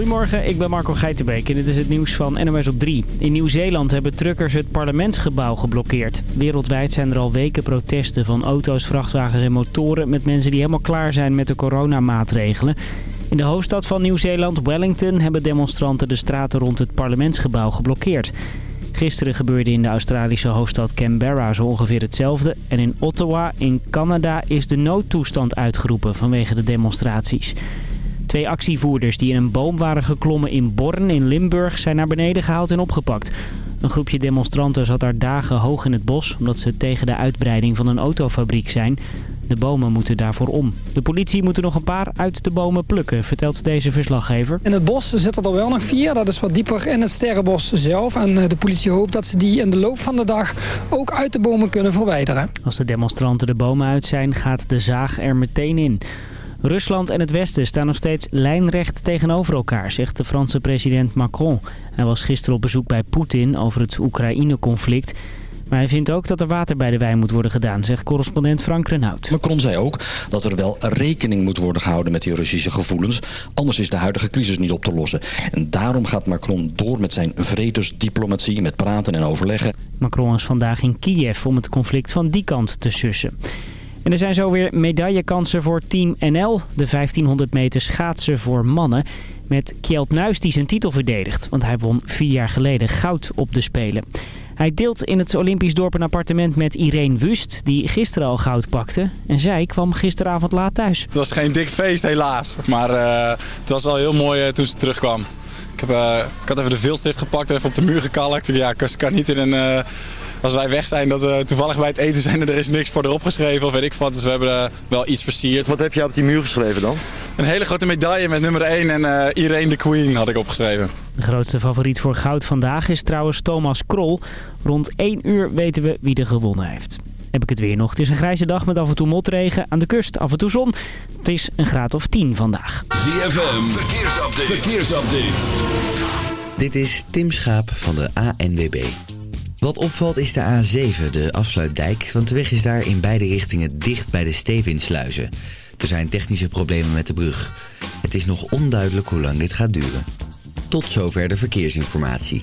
Goedemorgen, ik ben Marco Geitenbeek en dit is het nieuws van NOS op 3. In Nieuw-Zeeland hebben truckers het parlementsgebouw geblokkeerd. Wereldwijd zijn er al weken protesten van auto's, vrachtwagens en motoren... met mensen die helemaal klaar zijn met de coronamaatregelen. In de hoofdstad van Nieuw-Zeeland, Wellington, hebben demonstranten de straten rond het parlementsgebouw geblokkeerd. Gisteren gebeurde in de Australische hoofdstad Canberra zo ongeveer hetzelfde. En in Ottawa, in Canada, is de noodtoestand uitgeroepen vanwege de demonstraties. Twee actievoerders die in een boom waren geklommen in Born in Limburg zijn naar beneden gehaald en opgepakt. Een groepje demonstranten zat daar dagen hoog in het bos omdat ze tegen de uitbreiding van een autofabriek zijn. De bomen moeten daarvoor om. De politie moet er nog een paar uit de bomen plukken, vertelt deze verslaggever. In het bos zitten er wel nog vier. Dat is wat dieper in het sterrenbos zelf. En eh, de politie hoopt dat ze die in de loop van de dag ook uit de bomen kunnen verwijderen. Als de demonstranten de bomen uit zijn, gaat de zaag er meteen in. Rusland en het Westen staan nog steeds lijnrecht tegenover elkaar, zegt de Franse president Macron. Hij was gisteren op bezoek bij Poetin over het Oekraïne-conflict. Maar hij vindt ook dat er water bij de wijn moet worden gedaan, zegt correspondent Frank Renhout. Macron zei ook dat er wel rekening moet worden gehouden met die Russische gevoelens. Anders is de huidige crisis niet op te lossen. En daarom gaat Macron door met zijn vredesdiplomatie, met praten en overleggen. Macron is vandaag in Kiev om het conflict van die kant te sussen. En er zijn zo weer medaillekansen voor Team NL. De 1500 meter schaatsen voor mannen. Met Kjeld Nuis die zijn titel verdedigt. Want hij won vier jaar geleden goud op de Spelen. Hij deelt in het Olympisch dorp een appartement met Irene Wust, die gisteren al goud pakte. En zij kwam gisteravond laat thuis. Het was geen dik feest helaas, maar uh, het was al heel mooi uh, toen ze terugkwam. Ik, heb, uh, ik had even de vilstift gepakt en even op de muur gekalkt. Ja, ik kan niet in een als wij weg zijn, dat we toevallig bij het eten zijn en er is niks voor erop geschreven of weet ik wat. Dus we hebben wel iets versierd. Wat heb je op die muur geschreven dan? Een hele grote medaille met nummer 1 en uh, Irene de Queen had ik opgeschreven. De grootste favoriet voor goud vandaag is trouwens Thomas Krol. Rond 1 uur weten we wie er gewonnen heeft. Heb ik het weer nog. Het is een grijze dag met af en toe motregen. Aan de kust af en toe zon. Het is een graad of 10 vandaag. ZFM, verkeersupdate. verkeersupdate. Dit is Tim Schaap van de ANWB. Wat opvalt is de A7, de afsluitdijk, want de weg is daar in beide richtingen dicht bij de Stevinsluizen. Er zijn technische problemen met de brug. Het is nog onduidelijk hoe lang dit gaat duren. Tot zover de verkeersinformatie.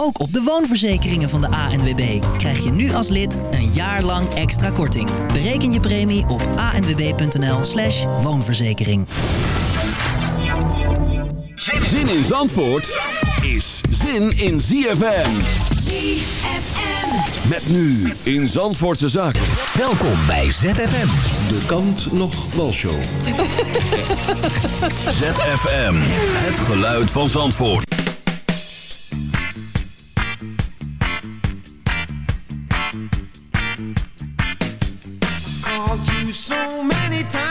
ook op de woonverzekeringen van de ANWB krijg je nu als lid een jaar lang extra korting. Bereken je premie op anwb.nl slash woonverzekering. Zin in Zandvoort is zin in ZFM. ZFM. Met nu in Zandvoortse Zaken. Welkom bij ZFM. De kant nog show. ZFM. Het geluid van Zandvoort. So many times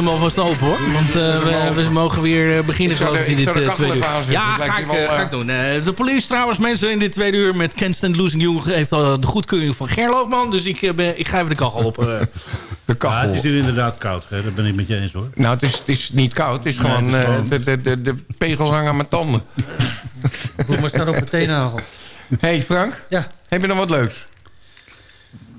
hem alvast open hoor. Want eh, we, we mogen weer eh, beginnen Ik geloof in dit eh, tweede uur. Ja, ga ik, wel, ga ik doen. De police trouwens mensen in dit tweede uur met Can't Stand Losing You heeft al de goedkeuring van Gerloogman. Dus ik, ben, ik ga even de kachel op. eh. De Ja, kachel. het is hier inderdaad koud, hè? dat ben ik met je eens hoor. Nou, het is, het is niet koud. Het is Nee, gewoon... het is gewoon- de, de, de, de pegels hangen aan mijn tanden. Hoe maar staat op meteen nagel. hey Frank, Ja. heb je nog wat leuks?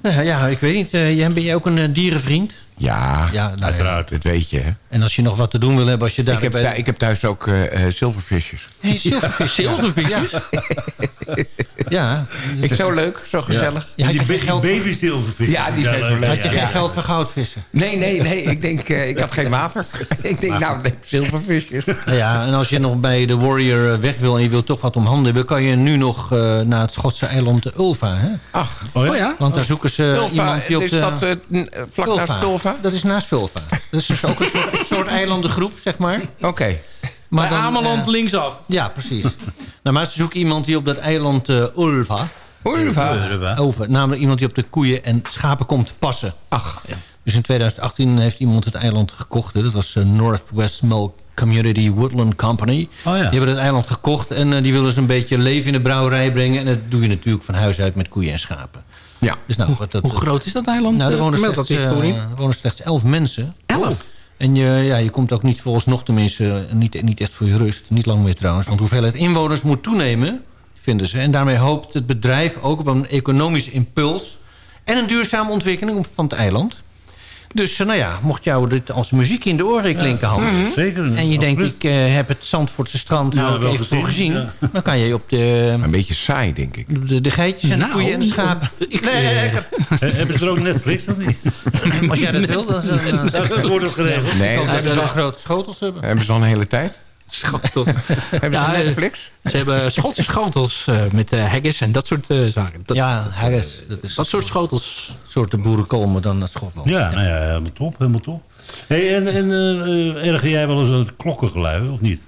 Nou ja, ik weet niet. jij- ben je ook een dierenvriend? Ja, Ja, nou ja. uiteraard. Dat weet je, hè? En als je nog wat te doen wil hebben, als je daar Ik heb, bij... ik heb thuis ook eh, eh, zilvervisjes. Hey, zilvervisjes. Zilvervisjes? Ja. Ik zo leuk, zo gezellig. Ja, die je geen ba- geld, babyzilvervis. Ja, die zijn zo leuk. had je geen Ja. geld voor goudvissen? Nee, nee, nee. Ik denk, eh, ik had geen water. ik denk, nou, nee, zilvervisjes. Nou ja, en als je nog bij de Warrior weg wil en je wilt toch wat om handen hebben... kan je nu nog eh, naar het Schotse eiland de Ulva. Hè? Ach, Oh ja? Oh ja? Want daar zoeken ze Ulva, iemand die op is de... dat eh, n- vlak Ulva. naast Ulva? Dat is naast Vulva. Dat is dus ook een soort, soort eilandengroep, zeg maar. Oké. Maar Bij Ameland eh, linksaf. ja, precies. nou, maar ze zoeken iemand die op dat eiland eh, Ulva... Ulva. Over, namelijk iemand die op de koeien en schapen komt passen. Ach, Dus in 2018 heeft iemand het eiland gekocht. hè. Dat was eh, Northwest Milk Community Woodland Company. Oh ja. Die hebben het eiland gekocht en eh, die willen ze een beetje leven in de brouwerij brengen. En dat doe je natuurlijk van huis uit met koeien en schapen. ja. Dus nou, dat, Hoe groot is dat eiland? nou, er wonen slechts, dat wonen slechts elf mensen. Elf? En je, ja, je komt ook niet volgens nog tenminste niet, niet echt voor je rust. Niet lang meer trouwens. Want hoeveelheid inwoners moet toenemen, vinden ze. En daarmee hoopt het bedrijf ook op een economische impuls... en een duurzame ontwikkeling van het eiland. Dus eh, nou ja, mocht jou dit als muziek in de oren klinken, Hans... Zeker. en je denkt, ik eh, heb het Zandvoortse strand Ja, hou ik wel even voor gezien, gezien... ja. dan kan je op de, Een beetje saai, denk ik. de, de geitjes en de Nou, koeien en de schapen... Ik, eh, He- Hebben ze er ook Netflix of niet? Als jij dat wil, dan... dan Dat wordt het geregeld. Nee, hebben ze wel grote schotels hebben. hebben ze al een hele tijd? Schotels. Hebben Ja, ze eh, Netflix? Ze hebben Schotse schotels eh, met eh haggis en dat soort eh, zaken. Dat, ja, haggis. Dat is dat soort schotels. soort boerenkool, maar dan naar Schotland. Ja, nou ja, helemaal top, helemaal top. Hey, en en erger jij wel eens aan het klokkengeluid, of niet?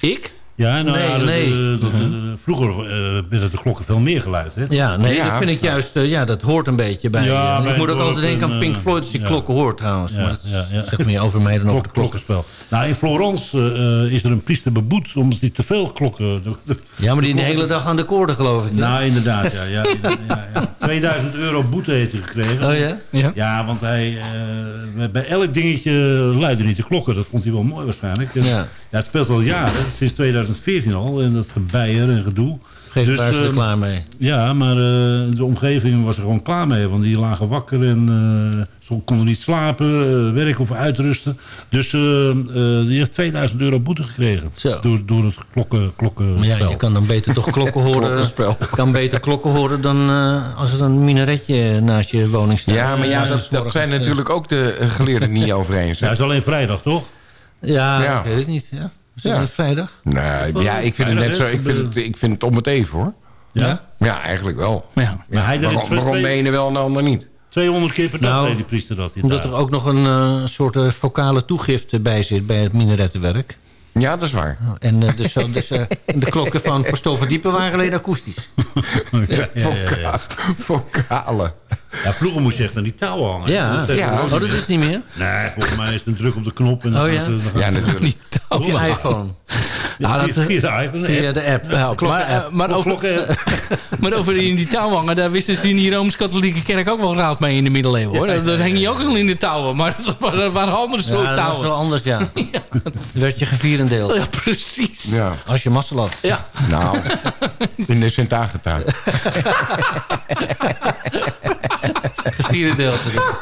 Ik? Ja, nou Nee, ja, de- nee. de- de- de- vroeger eh, werden de klokken veel meer geluid, hè? Ja, nee, Ja. dat vind ik juist, eh, ja, dat hoort een beetje bij. Ja, eh, bij ik moet ook altijd denken aan Pink en, Floyd als je ja. klokken hoort trouwens. Ja, maar dat ja, ja. zegt meer over mij dan over de Klok, klokken. klokkenspel. Nou, in Florence eh, eh, is er een priester beboet omdat hij te veel klokken... de- de- Ja, maar die de hele dag aan de koorden geloof ik. nou, inderdaad, ja, ja, ja, ja, ja. 2000 euro boete heeft hij gekregen. Oh ja? Ja. Ja, want hij, eh, bij elk dingetje luidde niet de klokken. Dat vond hij wel mooi waarschijnlijk. En, Ja. ja. het speelt al jaren, sinds 2014 al. En dat gebeier en gedoe. Geef Dus, daar ze er eh, klaar mee. Ja, maar eh, de omgeving was er gewoon klaar mee. Want die lagen wakker en eh, ze konden niet slapen, eh, werken of uitrusten. Dus eh, eh, die heeft 2000 euro boete gekregen. Zo. Door, door het klokken, klokkenspel. Maar ja, je kan dan beter toch klokken horen. Kan beter klokken horen dan eh, als er een minaretje naast je woning staat. Ja, maar ja, dat, s dat zijn natuurlijk ook de geleerden niet over eens. Ja, is alleen vrijdag, toch? Ja, Ja. ik weet het niet. Ja. Is Ja. vrijdag? Nee, ja, ik vind het net zo. Ik vind het, ik vind het om het even, hoor. Ja. Ja, eigenlijk wel. Ja. Maar hij deed het Waarom, waarom de ene wel en de ander niet? 200 keer per dag Nou, deed die priester dat. in Omdat daar. er ook nog een eh, soort eh, vocale toegift bij zit bij het minarettenwerk. Ja, dat is waar. En eh, dus, dus eh, de klokken van Pastoor Verdiepen waren alleen akoestisch. ja, ja, ja, ja. Vocale. Ja, vroeger moest je echt aan die touw hangen. Ja. Dat is Ja. Oh, dat is niet meer? Nee, volgens mij is het een druk op de knop. En dan Oh, ja? dan gaan Ja, natuurlijk. Op je iPhone. Ja, Nou, dat, via de iPhone. Via app. de app. Ja, Klokken maar, app. eh, maar, over, maar over in die touwhangen, daar wisten ze in die Rooms-Katholieke kerk ook wel raad mee in de middeleeuwen. hoor. Dat, dat hing je ook wel in de touwen, maar dat waren, dat andere soort Ja, dat was touwen. wel anders, ja. Dan werd je gevierendeeld. Ja, precies. Ja. Als je mazzel had. Ja. Nou, in de Sint-Agatha. Het vierde deel.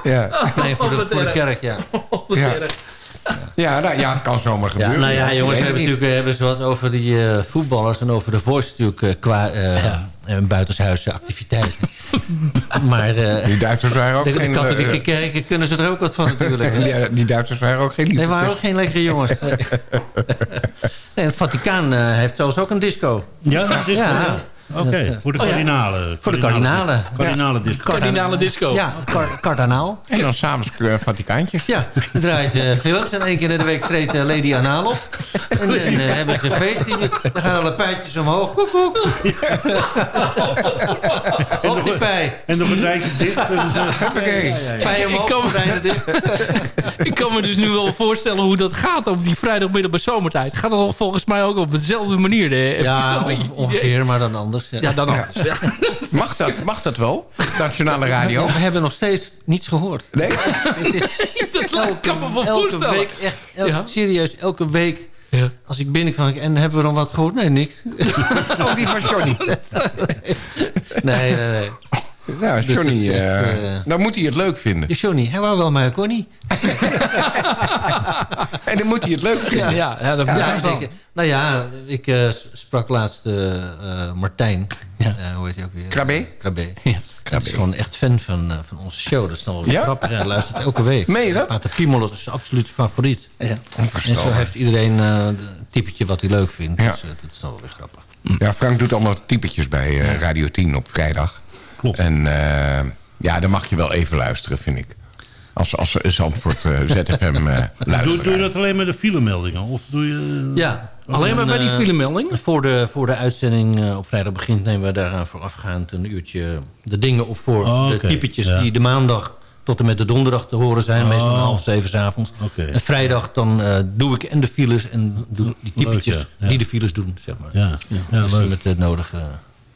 Ja. Nee, voor de, voor de kerk, ja. Ja. Ja, nou, ja, het kan zomaar Ja, gebeuren. nou ja, jongens, we hebben natuurlijk hebben ze wat over die eh, voetballers en over de Voice natuurlijk eh, qua eh eh, buitenshuisse activiteiten. maar eh, Die Duitsers waren ook de, de geen... katholieke eh, kerken kunnen ze er ook wat van natuurlijk. hè. die, Duitsers waren ook geen liefde. Nee, waren ook geen lekkere jongens. Nee, het Vaticaan eh, heeft zelfs ook een disco. Ja, dat is Ja. Oké, eh, voor de oh ja. kardinalen. Voor de kardinalen. Kardinalen disco. Kardinale disco. Ja, kar- kardinaal. En dan s'avonds uh, Vaticaantjes. Ja, dan draaien ze films en één keer in de week treedt eh, Lady Anaal op. En dan hebben ze een feest. Die- Dan gaan alle pijtjes omhoog. Koek, koek. Op die pij. En de gordijntjes dicht. Pij omhoog, gordijnen dicht. Ik kan me dus nu wel voorstellen hoe dat gaat op die vrijdagmiddag bij zomertijd. Gaat dat volgens mij ook op dezelfde manier? De, Ja, ongeveer, maar dan anders. Ja. Ja, dan anders. Ja. Mag dat, mag dat wel? Nationale radio? We hebben nog steeds niets gehoord. Nee? Het is elke, kan me wel elke week, echt, elke, Ja. serieus, elke week... Ja. Als ik binnenkwam en hebben we dan wat gehoord? Nee, niks. Oh, die van Johnny. Nee, nee, nee. Nou, Dus Johnny, echt, eh, eh, dan moet hij het leuk vinden. Ja, Johnny, hij wou wel, maar niet. En dan moet hij het leuk vinden. Ja, ja, dat Ja, ja, ik denk, nou ja, ik eh, sprak laatst eh, eh, Martijn. Ja. Hoe heet hij ook weer? Krabbe? Krabbe. Ja, Dat is gewoon echt fan van, eh, van onze show. Dat is nog wel Ja? grappig. Hij luistert elke week. Meen je dat? Maarten Piemel, dat is zijn absoluut favoriet. Ja. En zo heeft iedereen eh, een typetje wat hij leuk vindt. Ja. Dus dat is dan wel weer grappig. Ja, Frank doet allemaal typetjes bij eh, Radio 10 op vrijdag. Klopt. En eh, ja, dan mag je wel even luisteren, vind ik. Als, als Zandvoort eh, ZFM eh doe, luistert. doe je dat alleen met de filemeldingen? Of doe je... Ja. Alleen maar bij die eh, filemelding? Voor de, voor de uitzending eh, op vrijdag begint... nemen we daaraan voorafgaand een uurtje de dingen op voor. Oh, de typetjes Ja. die de maandag tot en met de donderdag te horen zijn. Oh. Meestal om half zeven 's avonds. Oké. En vrijdag dan eh, doe ik en de files en doe die Leuk, typetjes ja. Ja. die de files doen, zeg maar. Ja, ja, dus leuk. met de nodige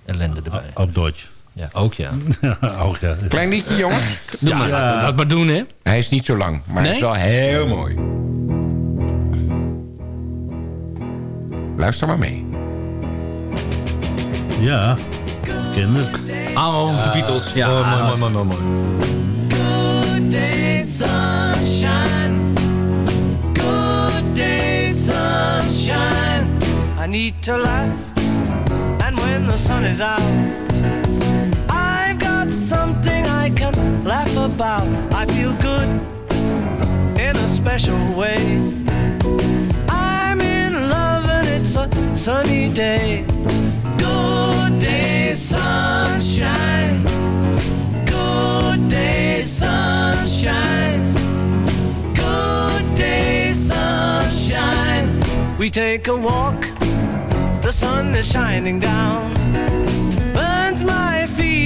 ellende erbij. Op Deutsch. Ja, ook ja. Ook, ja. Klein liedje, jongens. Doe maar. Laten we dat maar doen, hè? Hij is niet zo lang, maar hij is Nee? wel heel mooi. Luister maar mee. Ja, kinder. Ah, de Beatles. Ja, mooi, mooi, mooi, mooi, mooi. Good day, sunshine. Good day, sunshine. I need to laugh, and when the sun is out, I've something I can laugh about. I feel good in a special way. I'm in love, and it's a sunny day. Good day, sunshine. Good day, sunshine. Good day, sunshine. We take a walk, the sun is shining down.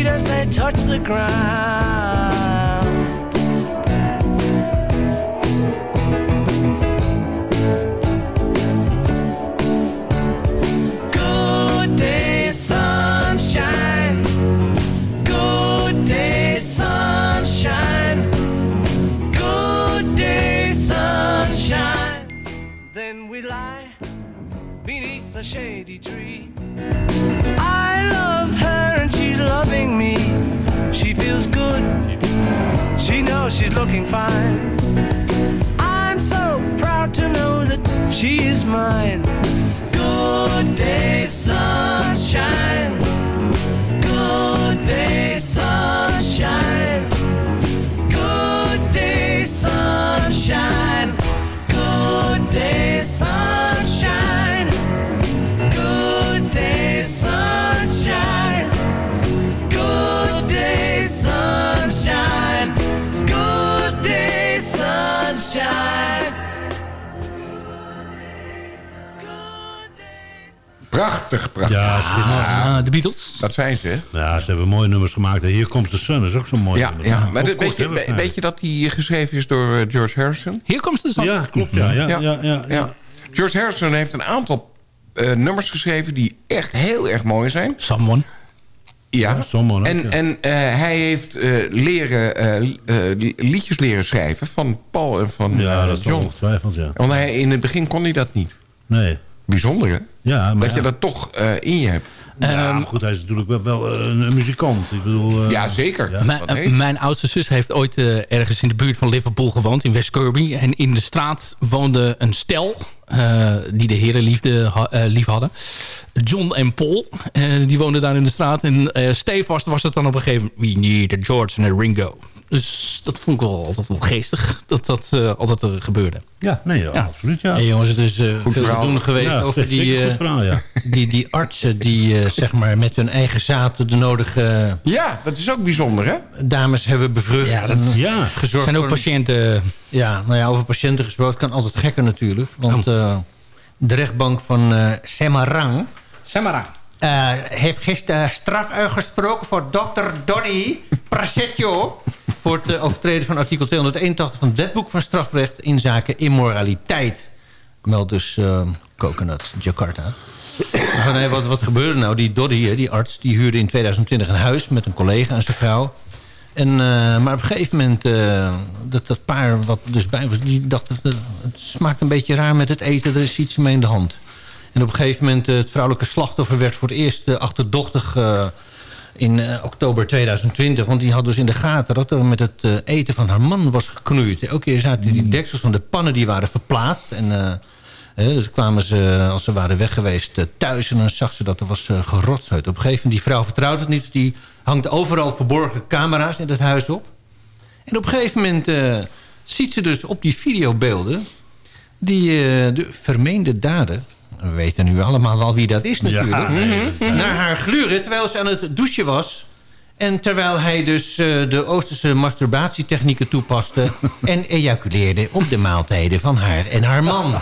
Feet as they touch the ground. Good day, sunshine. Good day, sunshine. Good day, sunshine. Then we lie beneath a shady tree. I love loving me. She feels good. She knows she's looking fine. I'm so proud to know that she is mine. Good day, sunshine. Good day, sunshine. Good day, sunshine. Good day, Prachtig, prachtig. Ja, Ah, de Beatles. Dat zijn ze. ja, ze hebben mooie nummers gemaakt. En Hier komt de Sun is ook zo'n mooi Ja, nummer. ja. Maar weet, je, we- weet je dat die geschreven is door eh, George Harrison? Hier komt de zon. Ja, klopt. Ja, ja, ja, ja, ja. Ja. George Harrison heeft een aantal eh, nummers geschreven die echt heel erg mooi zijn. Someone. Ja. Someone ook, en ja. en eh, hij heeft eh, leren, eh, li- eh, li- liedjes leren schrijven van Paul en van Ja, eh, dat is John. ongetwijfeld, ja. Want hij, in het begin kon hij dat niet. Nee. Bijzonder, hè? Ja, maar dat je dat toch eh, in je hebt. Ja, Ehm, maar goed, hij is natuurlijk wel, wel eh, een, een muzikant. Ik bedoel, eh, Ja, zeker. ja. Mijn, mijn oudste zus heeft ooit eh, ergens in de buurt van Liverpool gewoond, in West Kirby. En in de straat woonde een stel eh, die de heren liefde, eh, lief hadden. John en Paul, die woonden daar in de straat. En eh stevast was het dan op een gegeven moment... We need a George en a Ringo. Dus dat vond ik wel altijd wel geestig, dat dat eh, altijd eh, gebeurde. Ja, nee, ja, absoluut, ja. Hey, jongens, het is eh, veel te verhaal. doen geweest Ja, over die, eh, verhaal, ja. die, die artsen die eh, zeg maar met hun eigen zaten de nodige Ja, dat is ook bijzonder, hè? dames hebben bevrucht. Ja, dat Ja, gezorgd zijn ook patiënten... Ja, nou ja, over patiënten gesproken kan altijd gekker natuurlijk. Want eh, de rechtbank van eh Semarang... Samara. eh, heeft gisteren straf uitgesproken voor dokter Donny Prasetjo... voor het eh, overtreden van artikel 281 van het wetboek van strafrecht... in zaken immoraliteit. Meldt dus eh, Coconut Jakarta. Nee, wat, wat gebeurde nou? Die Doddy, die arts, die huurde in 2020 een huis... met een collega en zijn vrouw. En, eh, maar op een gegeven moment, eh, dat, dat paar wat dus bij was... die dacht, het, het smaakt een beetje raar met het eten. Er is iets mee in de hand. En op een gegeven moment, het vrouwelijke slachtoffer... werd voor het eerst achterdochtig in eh, oktober 2020. Want die had dus in de gaten dat er met het eh, eten van haar man was geknoeid. Elke keer zaten die deksels van de pannen die waren verplaatst. En eh, dus kwamen ze, als ze waren weg geweest, thuis... en dan zag ze dat er was eh gerotzoid. Op een gegeven moment, die vrouw vertrouwt het niet... die hangt overal verborgen camera's in het huis op. En op een gegeven moment ziet ze dus op die videobeelden... die de vermeende dader... we weten nu allemaal wel wie dat is natuurlijk... Ja, Mhm. naar haar gluren terwijl ze aan het douchen was... En terwijl hij dus eh, de Oosterse masturbatietechnieken toepaste... en ejaculeerde op de maaltijden van haar en haar man.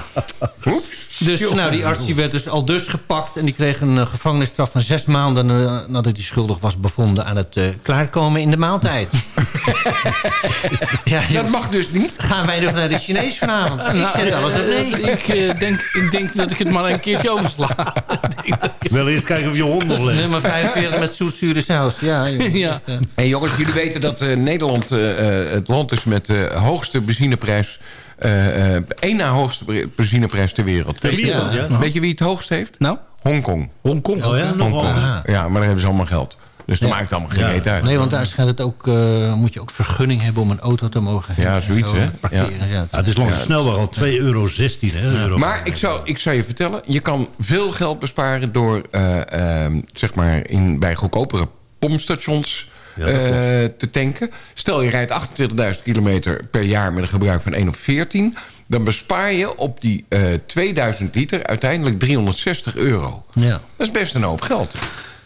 Dus nou, die arts die werd dus al dus gepakt... en die kreeg een eh, gevangenisstraf van zes maanden... nadat hij schuldig was bevonden aan het eh, klaarkomen in de maaltijd. ja, Dat mag dus niet. Gaan wij nog naar de Chinees vanavond? ik zet alles op nee. Ik, eh, denk, ik denk dat ik het maar een keertje oversla. wel eens kijken of je hond nog leeft. Nummer 45 met zoetzure saus. Ja. ja. En jongens, jullie weten dat eh, Nederland eh, eh, het land is met de hoogste benzineprijs... eh, eh, één na hoogste benzineprijs ter wereld. Ter Weet je- wereld, ja. Weet je wie het hoogst heeft? Nou? Hongkong. Hongkong. Oh ja. Hongkong. Ja, maar daar hebben ze allemaal geld. Dus dan Ja. maakt het allemaal geen Ja. reet uit. Nee, want daar schijnt het ook, eh, moet je ook vergunning hebben om een auto te mogen hebben. Ja, zoiets, Zo, hè? Parkeren, ja. Ja, het is langs de snelweg al 2,16 euro. hè, euro. Maar ik zou, ik zou je vertellen, je kan veel geld besparen door eh, ehm, zeg maar in, bij goedkopere pompstations Ja, eh, te tanken. Stel je rijdt 28.000 kilometer per jaar met een gebruik van 1 op 14. Dan bespaar je op die eh 2000 liter uiteindelijk 360 euro. Ja. Dat is best een hoop geld.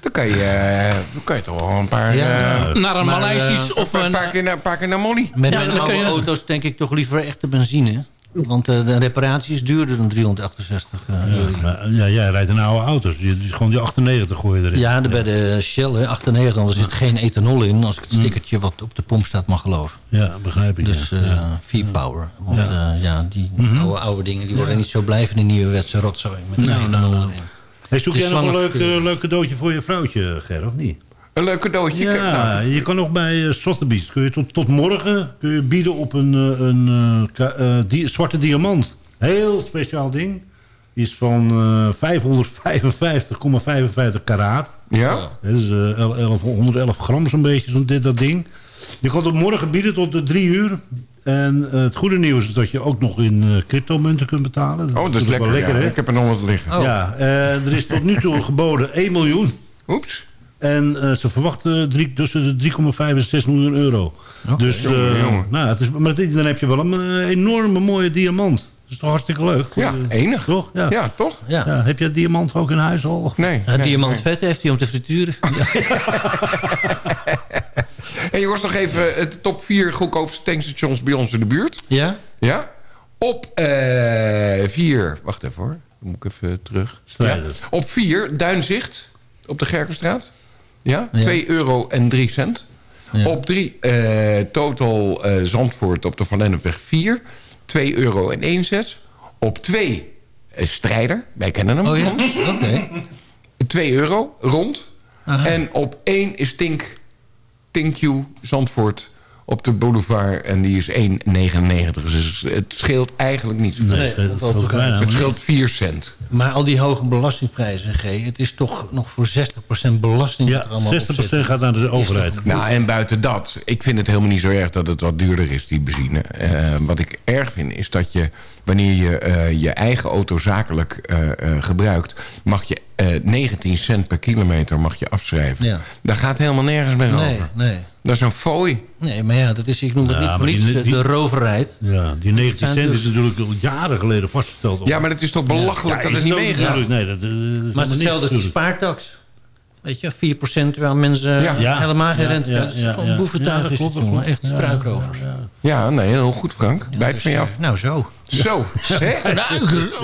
Dan kan je, eh, dan kan je toch wel een paar, Ja. eh, Naar een Maleisisch eh, of een een... paar, keer naar, een paar keer naar Molly. Met Ja, mijn dan kun oude je- auto's denk ik toch liever echte benzine. Want eh, de reparatie is duurder dan 368 eh, euro. Ja, maar, ja, jij rijdt een oude auto's. Die- gewoon die 98 gooi je erin. Ja, de, bij de Shell, hè, 98, want er zit geen ethanol in... als ik het stickertje wat op de pomp staat mag geloven. Ja, begrijp ik. Dus eh Ja. V-Power. Want Ja. die Mhm. oude, oude dingen die worden niet zo blijven in nieuwe wetse rotzooi. Met Nou, ethanol nou, erin. Hey, zoek Die jij nog een leuk, eh, leuk cadeautje voor je vrouwtje, Ger, of niet? Een leuk cadeautje. Ja, Nou, je kan nog bij uh, Sotheby's. Kun je tot, tot morgen kun je bieden op een, eh, een eh, eh, zwarte diamant. Heel speciaal ding. Is van eh 555,55 karaat. Ja? Dat is eh, 11 111 gram zo'n beetje, zo'n dit, dat ding. Je kan tot morgen bieden tot de drie uur. En eh, het goede nieuws is dat je ook nog in eh cryptomunten kunt betalen. Oh, dat is lekker. ja. hè? Ik heb er nog wat liggen. Oh. Ja, eh, er is tot nu toe geboden 1 miljoen. Oeps. En eh, ze verwachten drie, tussen de 3,5 en 6 miljoen euro. dus, eh, Jongen, jongen. Nou, het is, maar dit- dan heb je wel een eh, enorme mooie diamant. Dat is toch hartstikke leuk? Ja, enig. Toch? Ja. Ja, toch? Ja. Ja, heb je diamant ook in huis al? Nee. Ja, nee, diamant nee. vet heeft hij om te frituren. En jongens, nog even de top 4 goedkoopste tankstations bij ons in de buurt. Ja? Ja? Op 4... wacht even hoor. Dan moet ik even terug. Op 4 Duinzicht. Op de Gerkenstraat. Ja? Ja. 2 euro en 3 cent. Op 3 Total eh, Zandvoort op de Van Lennepweg 4. 2 euro en 1 cent. Op 2 Strijder. Wij kennen hem. Oh ja? Oké. 2 euro rond. Aha. En op 1 is Tink, Tink You Zandvoort op de boulevard. En die is 1,99. Dus het scheelt eigenlijk niet zoveel. Nee, het scheelt ook bijna het helemaal scheelt 4 cent. Maar al die hoge belastingprijzen, G... het is toch nog voor 60% belasting... dat er allemaal op zit. gaat naar de overheid. Nou, en buiten dat, ik vind het helemaal niet zo erg dat het wat duurder is, die benzine. Eh, wat ik erg vind, is dat je, wanneer je eh, je eigen auto zakelijk eh, eh, gebruikt... mag je eh, 19 cent per kilometer mag je afschrijven. Ja. Daar gaat helemaal nergens meer Nee, over. nee. Dat is een fooi. Nee, maar ja, dat is, ik noem het Ja, niet voor de roverheid. Ja, die 19 En cent dus- is natuurlijk al jaren geleden vastgesteld. Ja, maar het is toch belachelijk dat het niet meegaat? Nee, dat, dat is Maar is hetzelfde als de spaartax. Weet je, 4% terwijl mensen Ja. ja. helemaal geen Ja, rente ja. Dat ja, gewoon ja. boeventuig Ja, dat is het, dat jongen. Echt Ja, struikrovers. Ja, nee, heel goed Frank. Bijt dus, van je eh, af. Nou, zo. Zo, zeg.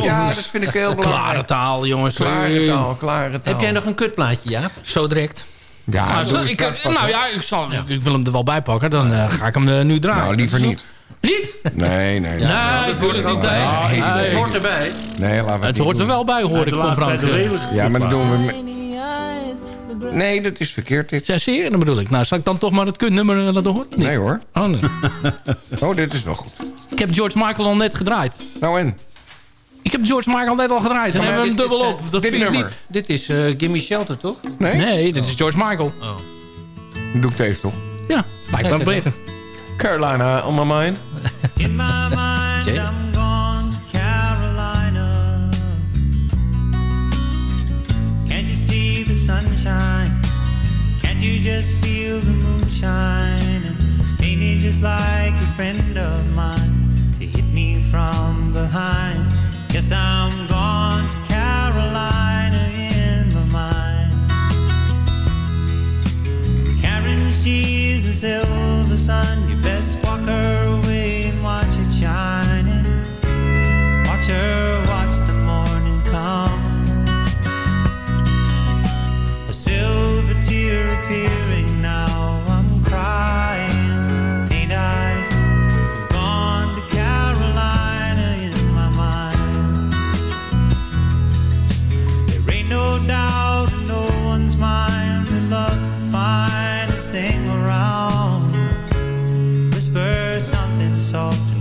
Ja, dat vind ik heel belangrijk. Klare taal, jongens. Klare taal, klare taal. Heb jij nog een kutplaatje, Jaap? Zo direct. Ja, Nou, zo- ik, nou ja, ik, zal, ik wil hem er wel bij pakken. Dan eh, ga ik hem eh, nu draaien. Nou, liever Dat niet. Niet? Nee, nee. Nee, natuurlijk niet. Nee. Ah, ik- Nee. Het hoort erbij. Nee, laten we Het niet hoort er wel bij, hoor ik van Frank. Ja, maar dan doen we... Nee, dat is verkeerd dit. Ja, zie je? Dat bedoel ik. Nou, zal ik dan toch maar het kutnummer laten horen? Nee. Nee hoor. Oh, nee. Oh, dit is wel goed. Ik heb George Michael al net gedraaid. Nou en? Ik heb George Michael net al gedraaid. En hebben we hem dubbel op. zijn- Dat dit vind nummer. Dit is eh Gimme Shelter, toch? Nee? Nee, dit is George Michael. Oh. Doe ik deze toch? Ja, lijkt me beter. Carolina on my mind. In my mind. I'm gone to Carolina. Can't you see the sunshine? You just feel the moonshine? Ain't it just like a friend of mine to hit me from behind? Guess I'm gone to Carolina in my mind. Karen, she's the silver sun. You best walk her away and watch it shining. Watch her soft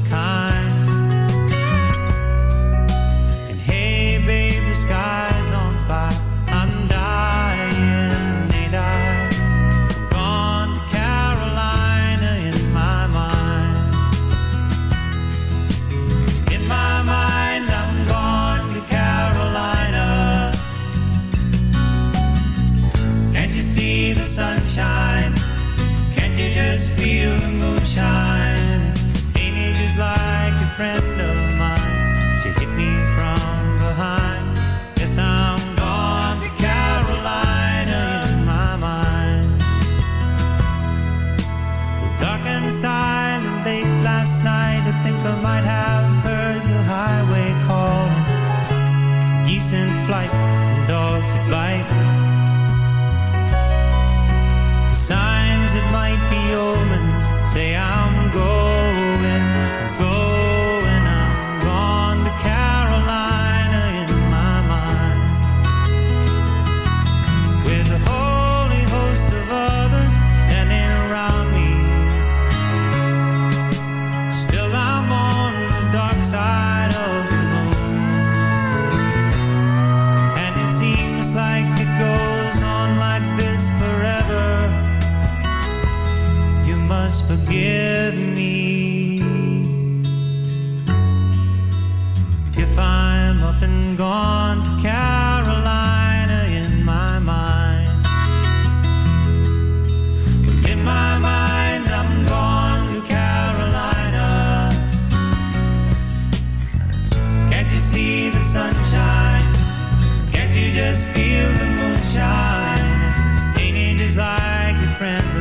shine. Ain't it just like your friend?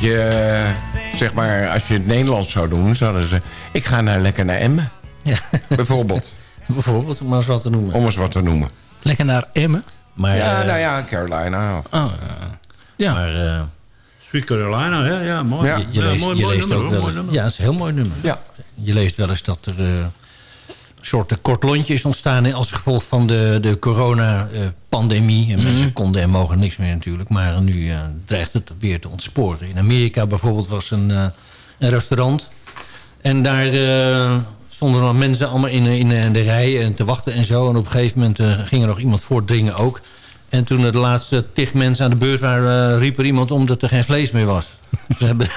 Beetje, eh, zeg maar, als je het Nederlands zou doen, zouden ze... Ik ga naar, lekker naar Emmen. Ja. Bijvoorbeeld. Bijvoorbeeld, om maar eens wat te noemen. Om eens wat te noemen. Lekker naar Emmen. Maar, ja, eh, nou ja, Carolina. Oh, ja. Maar, eh, Sweet Carolina, hè? Ja, mooi. Ja. je, je Ja, leest, mooi, je mooi leest nummer, ook wel mooi eens- nummer. Ja, het is een heel mooi nummer. Ja. Je leest wel eens dat er een soort kort lontje is ontstaan... als gevolg van de, de corona-pandemie. En mensen konden en mogen niks meer natuurlijk. Maar nu eh, dreigt het weer te ontsporen. In Amerika bijvoorbeeld was een, eh, een restaurant. En daar eh, stonden dan mensen allemaal in, in, de rij en te wachten en zo. En op een gegeven moment ging er nog iemand voordringen ook. En toen de laatste tig mensen aan de beurt waren... riep er iemand om dat er geen vlees meer was. Ze hebben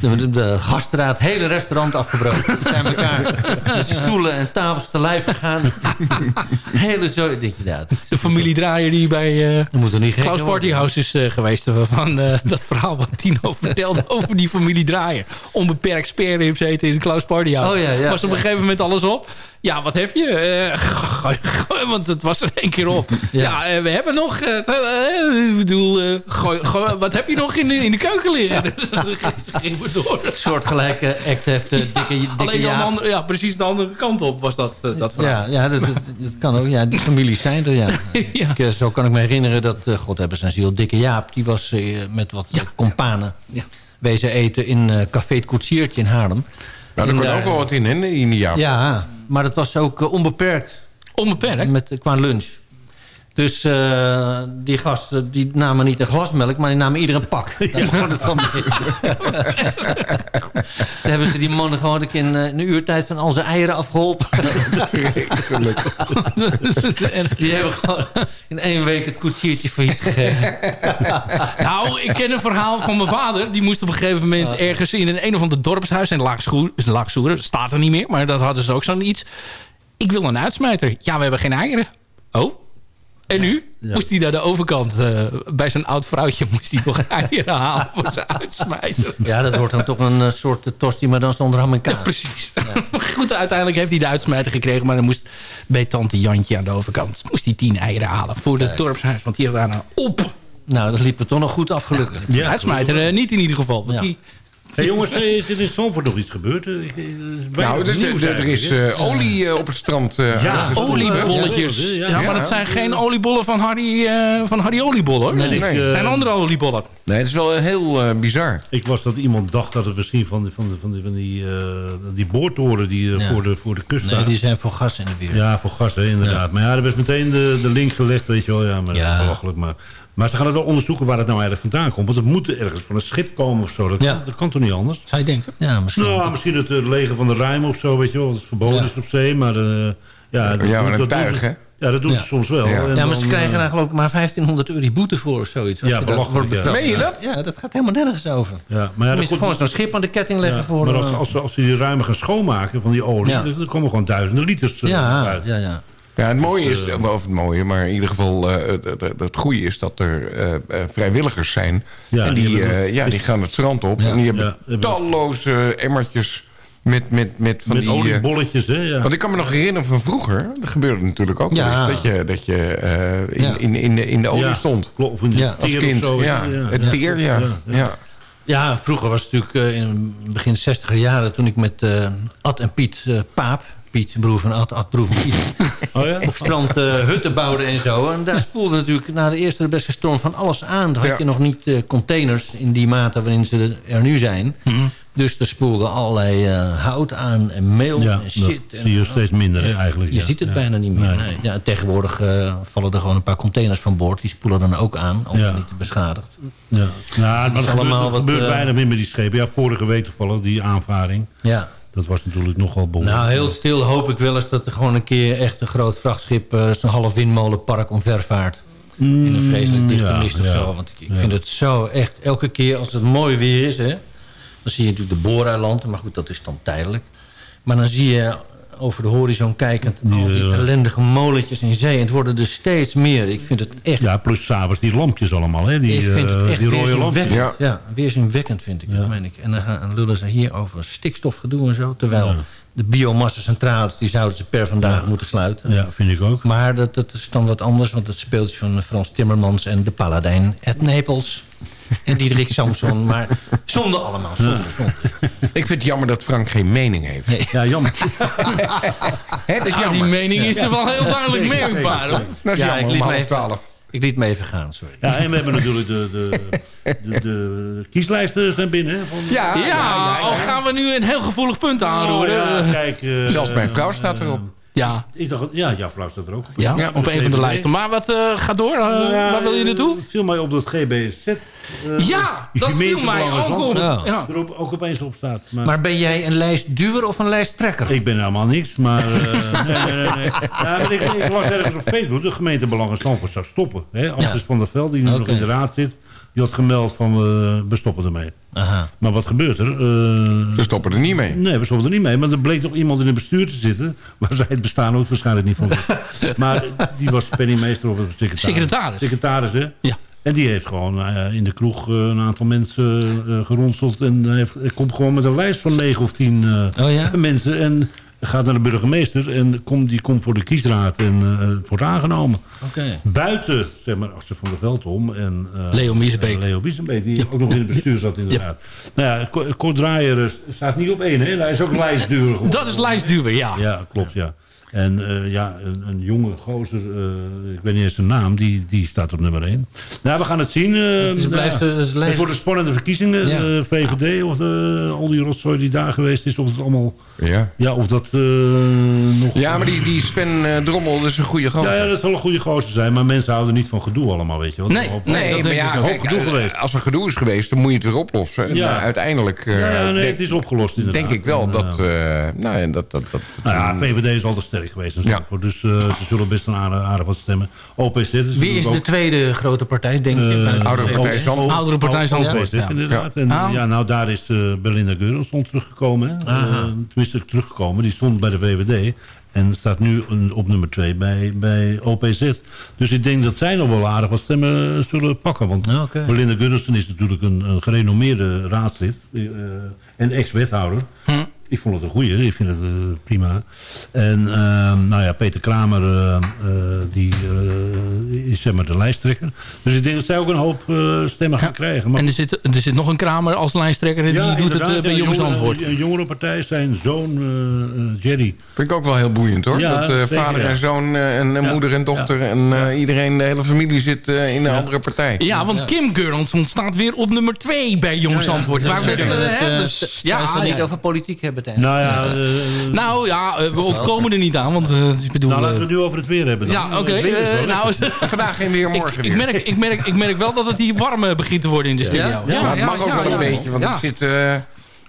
de, de, het hele restaurant afgebroken. Ze zijn elkaar met stoelen en tafels te lijf gegaan. hele zo... Denk, ja, dat De familie Draaier die bij eh dat moet er niet Klaus worden. Partyhouse is eh, geweest. Van eh, dat verhaal wat Tino vertelde over die familie Draaier. Onbeperkt sperrips eten in de Klaus Partyhouse. Oh ja, ja, was op een ja. gegeven moment alles op. Ja, wat heb je? Eh, gooi- gooi- want het was er één keer op. Ja, eh, we hebben nog... eh, eh, ik bedoel, eh, wat heb je nog in de, in de keuken liggen? Ze ging maar door. Een soortgelijke act heeft eh, dikke, dikke Alleen dan de Jaap. andere, ja, precies de andere kant op was dat, eh, dat verhaal. Ja, ja dat, dat, dat kan ook. Ja, die families zijn er, ja. Ik, eh, zo kan ik me herinneren dat, god hebben zijn ziel, dikke Jaap... die was eh, met wat ja. companen wezen eten in eh, Café het Koetsiertje in Haarlem. Nou, En daar daar- ook wel wat in, hè, in die jaar. Ja, maar dat was ook onbeperkt. Onbeperkt? Met, qua lunch. Dus eh, die gasten die namen niet een glas melk, maar die namen ieder een pak. Daar begon het dan mee. Toen hebben ze die mannen gewoon in, een uurtijd van al zijn eieren afgeholpen. die hebben gewoon in één week het koetsiertje failliet gegeven. Nou, ik ken een verhaal van mijn vader. Die moest op een gegeven moment ergens in een, een of ander dorpshuis... in Laagsoer, Laagsoeren, staat er niet meer, maar dat hadden ze ook zo'n iets. Ik wil een uitsmijter. Ja, we hebben geen eieren. Oh? En nu moest hij naar de overkant, eh, bij zo'n oud vrouwtje... moest hij nog eieren halen voor zijn uitsmijter. Ja, dat wordt dan toch een eh, soort eh, tosti, maar dan zonder ham en kaas. precies. Maar goed, uiteindelijk heeft hij de uitsmijter gekregen... maar dan moest bij tante Jantje aan de overkant... moest hij tien eieren halen voor het dorpshuis. Want die waren op. Nou, dat liep er toch nog goed af, gelukkig. De uitsmijter niet in ieder geval. Want die, Hé jongens, eh, is er in Zandvoort nog iets gebeurd? Eh, ik- eh, is bijna Nou, er, nieuws er- er is eh, olie eh, op het strand eh Ja, oliebolletjes. Ja, maar dat zijn geen oliebollen van Hardy, eh van Hardy Oliebollen. hoor. Nee, Nee, het eh, zijn andere oliebollen. Nee, het is wel eh, heel eh, bizar. Ik was dat iemand dacht dat het misschien van, die- van, die- van, die, van die, eh, die boortoren die eh, Ja. voor, de, voor de kust Nee, staan. die zijn voor gas in de weer. Ja, voor gas, hè, inderdaad. Maar ja, er werd meteen de, de link gelegd, weet je wel. Ja, maar is belachelijk. Maar, maar ze gaan het wel onderzoeken waar het nou eigenlijk vandaan komt. Want het moet ergens van een schip komen of zo. Dat, Ja. kan, dat kan toch niet anders? Zou je denken? Ja, misschien. Nou, misschien het eh, leger van de Rijm of zo, weet je wel. Wat verboden Ja. is op zee. Maar eh, ja, dat, Ja, maar een dat tuig, doen ze- hè? Ja, dat doen Ja. ze soms wel. Ja. Maar ze dan, krijgen eh, daar geloof ik maar 1500 euro boete voor of zoiets. Ja, dat belachelijk, betrapt. Meen je dat? Ja, dat gaat helemaal nergens over. Ja, maar ja, dat je gewoon zo'n schip aan de ketting leggen ja, voor... maar als, als, als ze die ruimen gaan schoonmaken van die olie, Ja. dan, dan komen gewoon duizenden liters ja, uit. ja, ja. Ja, het mooie is, of het mooie, maar in ieder geval eh, het, het, het goede is dat er eh, eh, vrijwilligers zijn. Ja, en die die, eh, ja, die gaan het strand op Ja. en die hebben Ja, talloze emmertjes met, met, met van Met die... eh, oliebolletjes, hè? Ja. want ik kan me nog herinneren van vroeger, dat gebeurde natuurlijk ook Ja. wel eens, dat je, dat je eh, in, in, in, de, in de olie stond. Klopt, of in de Ja. Als kind, of zo. ja. Het teer, ja. ja. Ja, vroeger was het natuurlijk eh, in begin 60 jaren... toen ik met eh, Ad en Piet eh, Paap... Piet, broer van Ad, Ad, broer van Piet... Oh ja? op strand eh, hutten bouwden en zo. En daar spoelde natuurlijk na de eerste de beste storm van alles aan. Dan had Ja. je nog niet eh, containers in die mate waarin ze er nu zijn. Dus er spoelde allerlei eh, hout aan en meel Ja, en dat shit. En, zie je steeds minder hè, eigenlijk. je ja. ziet het Ja. bijna niet meer. Nee. Nee. Ja, tegenwoordig vallen er gewoon een paar containers van boord. Die spoelen dan ook aan, als Ja. niet beschadigd. Ja. Nou, maar gebeurt, allemaal er wat, gebeurt weinig meer met die schepen. Ja, vorige week toevallig, die aanvaring. Ja. Dat was natuurlijk nogal behoorlijk. Nou, heel stil hoop ik wel eens dat er gewoon een keer echt een groot vrachtschip... eh, zo'n half windmolenpark omvervaart. in een vreselijk dichte Mm, ja, mist of ja. zo. Want ik, Ja. vind het zo echt... Elke keer als het mooi weer is... Hè, dan zie je natuurlijk de Booreiland. Maar goed, dat is dan tijdelijk. Maar dan zie je over de horizon kijkend... al die Ja. ellendige molentjes in zee. En het worden er steeds meer. Ik vind het echt... Ja, plus s'avonds die lampjes allemaal, hè? Die, ik vind het eh, echt die rode lampjes. weerzinwekkend. Ja. weerzinwekkend vind ik. Dat meen ik. En dan gaan lullen ze hier over stikstofgedoe en zo. Terwijl Ja. de biomassa-centrales... die zouden ze per vandaag moeten sluiten. Ja, vind ik ook. Maar dat, dat is dan wat anders. Want het speeltje van Frans Timmermans en de Paladijn uit Napels... En Diederik Samson. Maar zonde allemaal. Zonde, zonde. Ik vind het jammer dat Frank geen mening heeft. Ja, jammer. Hè, dat is Ja, die mening is er wel heel duidelijk merkbaar. hoor. Dat is Ja, jammer ik om liet me half even- twaalf. Ik liet me even gaan, sorry. Ja, en we hebben natuurlijk de, de, de, de kieslijsten zijn binnen. Hè, van, Ja, Ja, ja, ja, ja. al gaan we nu een heel gevoelig punt Oh, aanroeren. ja, Ja, kijk, eh, Zelfs mijn vrouw staat erop. Ja, Ik dacht, ja, ja, vrouw staat er ook op. ja, Ja, op een van de lijsten. Maar wat eh gaat door? Eh, Nou ja, waar wil je naartoe? Het viel mij op dat GBZ... eh, Ja, dat viel mij ook op. Ja. er ook, ook opeens op staat. Maar, Maar ben jij een lijstduwer of een lijsttrekker? ik ben helemaal niks, maar... eh, nee, nee, nee, nee. Ja, maar ik, ik las ergens op Facebook, de gemeentebelangen Zandvoort zou stoppen. Hè? Anders van der Veld, die nu nog in de raad zit, die had gemeld van eh, we stoppen ermee. Aha. Maar wat gebeurt er? Eh, Ze stoppen er niet mee. Nee, we stoppen er niet mee. Maar er bleek nog iemand in het bestuur te zitten... waar zij het bestaan ook waarschijnlijk niet van maar die was penningmeester of secretaris. Secretaris. Secretaris, hè? Ja. En die heeft gewoon eh, in de kroeg eh, een aantal mensen eh, geronseld. En hij heeft, komt gewoon met een lijst van negen of tien eh, Oh ja? mensen. En gaat naar de burgemeester. En komt, die komt voor de kiesraad en eh, het wordt aangenomen. Buiten, zeg maar, Assen van der Veld om. En, eh, Leo Miezenbeek. en Leo die ook nog in het bestuur zat inderdaad. Nou ja, Ko- Kort Draaier eh, staat niet op één, hè? Hij is ook lijstduur. geworden. Dat is lijstduwer, ja. Ja, klopt, ja. En eh, ja, een, een jonge gozer, eh, ik weet niet eens zijn naam, die, die staat op nummer 1. Nou, we gaan het zien. eh, Het is- blijft, nou, het is lijst- het wordt een spannende verkiezingen. Ja. eh, VVD of de, al die rotzooi die daar geweest is. Of het allemaal... Ja, Ja, of dat eh, nog... ja maar die, die Sven Drommel dat is een goede gozer. Ja, ja, dat zal een goede gozer zijn. Maar mensen houden niet van gedoe allemaal, weet je. Nee, Op- nee, dat maar ja, ik ook. kijk, gedoe geweest. als er gedoe is geweest, dan moet je het weer oplossen. En, Ja. uiteindelijk eh, Ja, nee, denk, het is opgelost inderdaad. denk ik wel En, dat, nou, ja, dat, dat, dat... nou ja, VVD is altijd sterk geweest in Ja. Zandvoort. Dus eh, ze zullen best een aardig, aardig wat stemmen. OPZ is Wie is de tweede grote partij, denk je? Bij de Oudere? Partij Zandvoort. Oudere Partij Zandvoort, OPZ, ja. inderdaad. En, Ah. ja, nou, daar is eh Belinda Geurensson teruggekomen. Tenminste, teruggekomen. Die stond bij de VVD. En staat nu op nummer 2 bij, bij OPZ. Dus ik denk dat zij nog wel aardig wat stemmen zullen pakken. Want oké. Belinda is natuurlijk een, een gerenommeerde raadslid. eh, en ex-wethouder. Hm. Ik vond het een goeie, ik vind het eh, prima. En ehm, nou ja, Peter Kramer, eh, eh, die eh, is zeg maar de lijsttrekker. Dus ik denk dat zij ook een hoop eh, stemmen gaan krijgen. Maar En er zit, er zit nog een Kramer als lijsttrekker en die doet het bij ja, Jongens jongere- Antwoord. Een jongerenpartij, zijn zoon Jerry. Vind ik ook wel heel boeiend hoor. Ja, dat eh, vader ja. en zoon en Ja. moeder en dochter en eh, iedereen, de hele familie zit eh, in een andere partij. Ja, want Kim Gurlson staat weer op nummer 2 bij Jongens Antwoord. Waar we het, hè, dus, ja, niet over politiek hebben tijdens Nou ja, eh, Nou ja, eh, we ontkomen er niet aan, want eh, ik bedoel... nou, laten we eh, het nu over het weer hebben dan. ja, oké. Het eh, nou. Vandaag geen weer, morgen ik, weer. ik, merk, ik, merk, ik merk wel dat het hier warm eh, begint te worden in de studio. Ja, maar het mag ook wel ja. een beetje, want ja. ik zit, eh,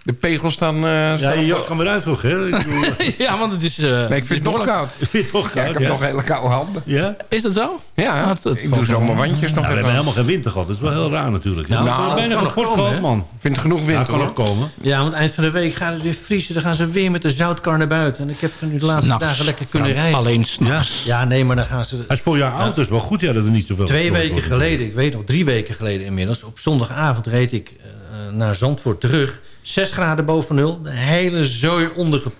de pegels staan... eh, ja, staan je jas kan weer uit toch, hè? Bedoel, ja, want het is... eh, Nee, ik vind het nog koud. ik vind het toch Ja, koud, ik heb ja. nog hele koude handen. Ja? Is dat zo? Ja, het- het ik doe zo mijn wandjes nog Nou, we even. hebben helemaal geen winter gehad. Dat is wel heel raar natuurlijk. Nou, Ja, we hebben het bijna nog komen, man. Ik vind het genoeg Ja, winter kan nog komen. Ja, want eind van de week gaat het weer vriezen. Dan gaan ze weer met de zoutkar naar buiten. En ik heb er nu de laatste S'nachts. dagen lekker kunnen rijden. Alleen s'nachts. Ja, nee, maar dan gaan ze... Het is voor jouw auto's wel goed ja, dat er niet zoveel Twee weken geleden, ik weet nog, drie weken geleden inmiddels... op zondagavond reed ik eh, naar Zandvoort terug. Zes graden boven nul. De hele zooi.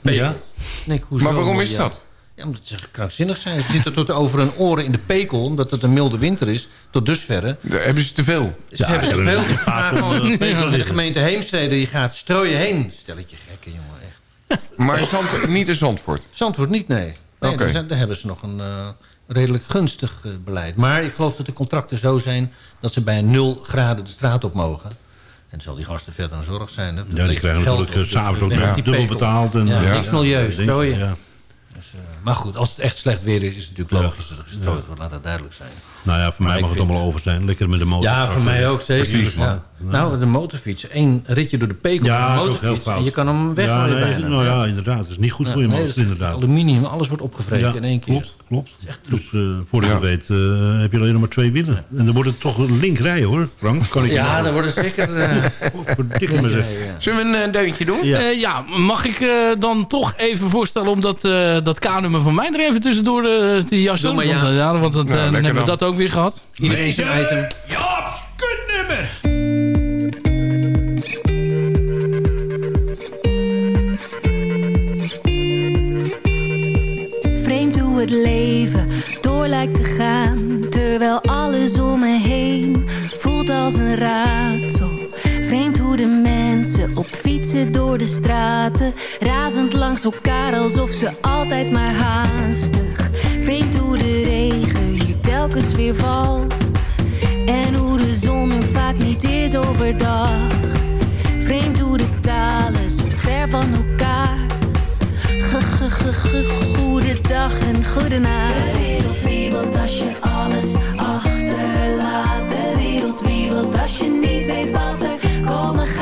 Ja? Ik hoezo, Maar waarom is ja. dat? Ja, omdat ze krankzinnig zijn. Ze zitten tot over hun oren in de pekel... omdat het een milde winter is, tot dusverre. Daar hebben ze te veel. Ze hebben ze te hebben veel. eh, de gemeente Heemstede die gaat strooien heen. Stelletje gekken, jongen, echt. Maar Zand, niet in Zandvoort. Zandvoort niet, nee. nee Oké. daar, zijn- daar hebben ze nog een eh, redelijk gunstig eh, beleid. Maar ik geloof dat de contracten zo zijn... dat ze bij 0 graden de straat op mogen. En dan zal die gasten verder aan zorg zijn. Hè? Ja, die krijgen natuurlijk eh, s'avonds ook nog dubbel betaald. En, Ja, niks milieu, denk je. Dus, eh, maar goed, als het echt slecht weer is... is het natuurlijk logisch dat er gestrooid wordt. Laat dat duidelijk zijn. Nou ja, voor mij mag het vind- allemaal over zijn. Lekker met de motor. Ja, voor mij ook zeker. Precies, man. Ja. Nou, de motorfiets. Eén ritje door de pekel Ja, dat de is motorfiets. fout. En je kan hem weg Ja, nee, bijna. nou ja, inderdaad. Het is niet goed voor je Nee, motor, dat is inderdaad. Aluminium, alles wordt opgevreten Ja, in één keer. Klopt, klopt. Dus eh voor je het weet eh, heb je alleen nog maar twee wielen. En dan wordt het toch link rijden hoor, Frank. Kan ik Ja, nou- dan wordt het zeker... eh, me ja, ja. Zullen we een deuntje doen? Ja. Ja. ja, mag ik eh, dan toch even voorstellen om dat, eh, dat K-nummer van mij er even tussendoor eh, te jassen? Doe maar, ja. Want, ja, want dat, Nou, dan hebben we dat ook weer gehad. Iedereen zijn item. Jobs, kutnummer. Het leven door lijkt te gaan. Terwijl alles om me heen voelt als een raadsel. Vreemd hoe de mensen op fietsen door de straten. Razend langs elkaar alsof ze altijd maar haastig. Vreemd hoe de regen hier telkens weer valt. En hoe de zon er vaak niet is overdag. Vreemd hoe de talen zo ver van elkaar. Goedendag en goedenacht. De wereld wiebelt als je alles achterlaat. De wereld wiebelt als je niet weet wat er komen gaat.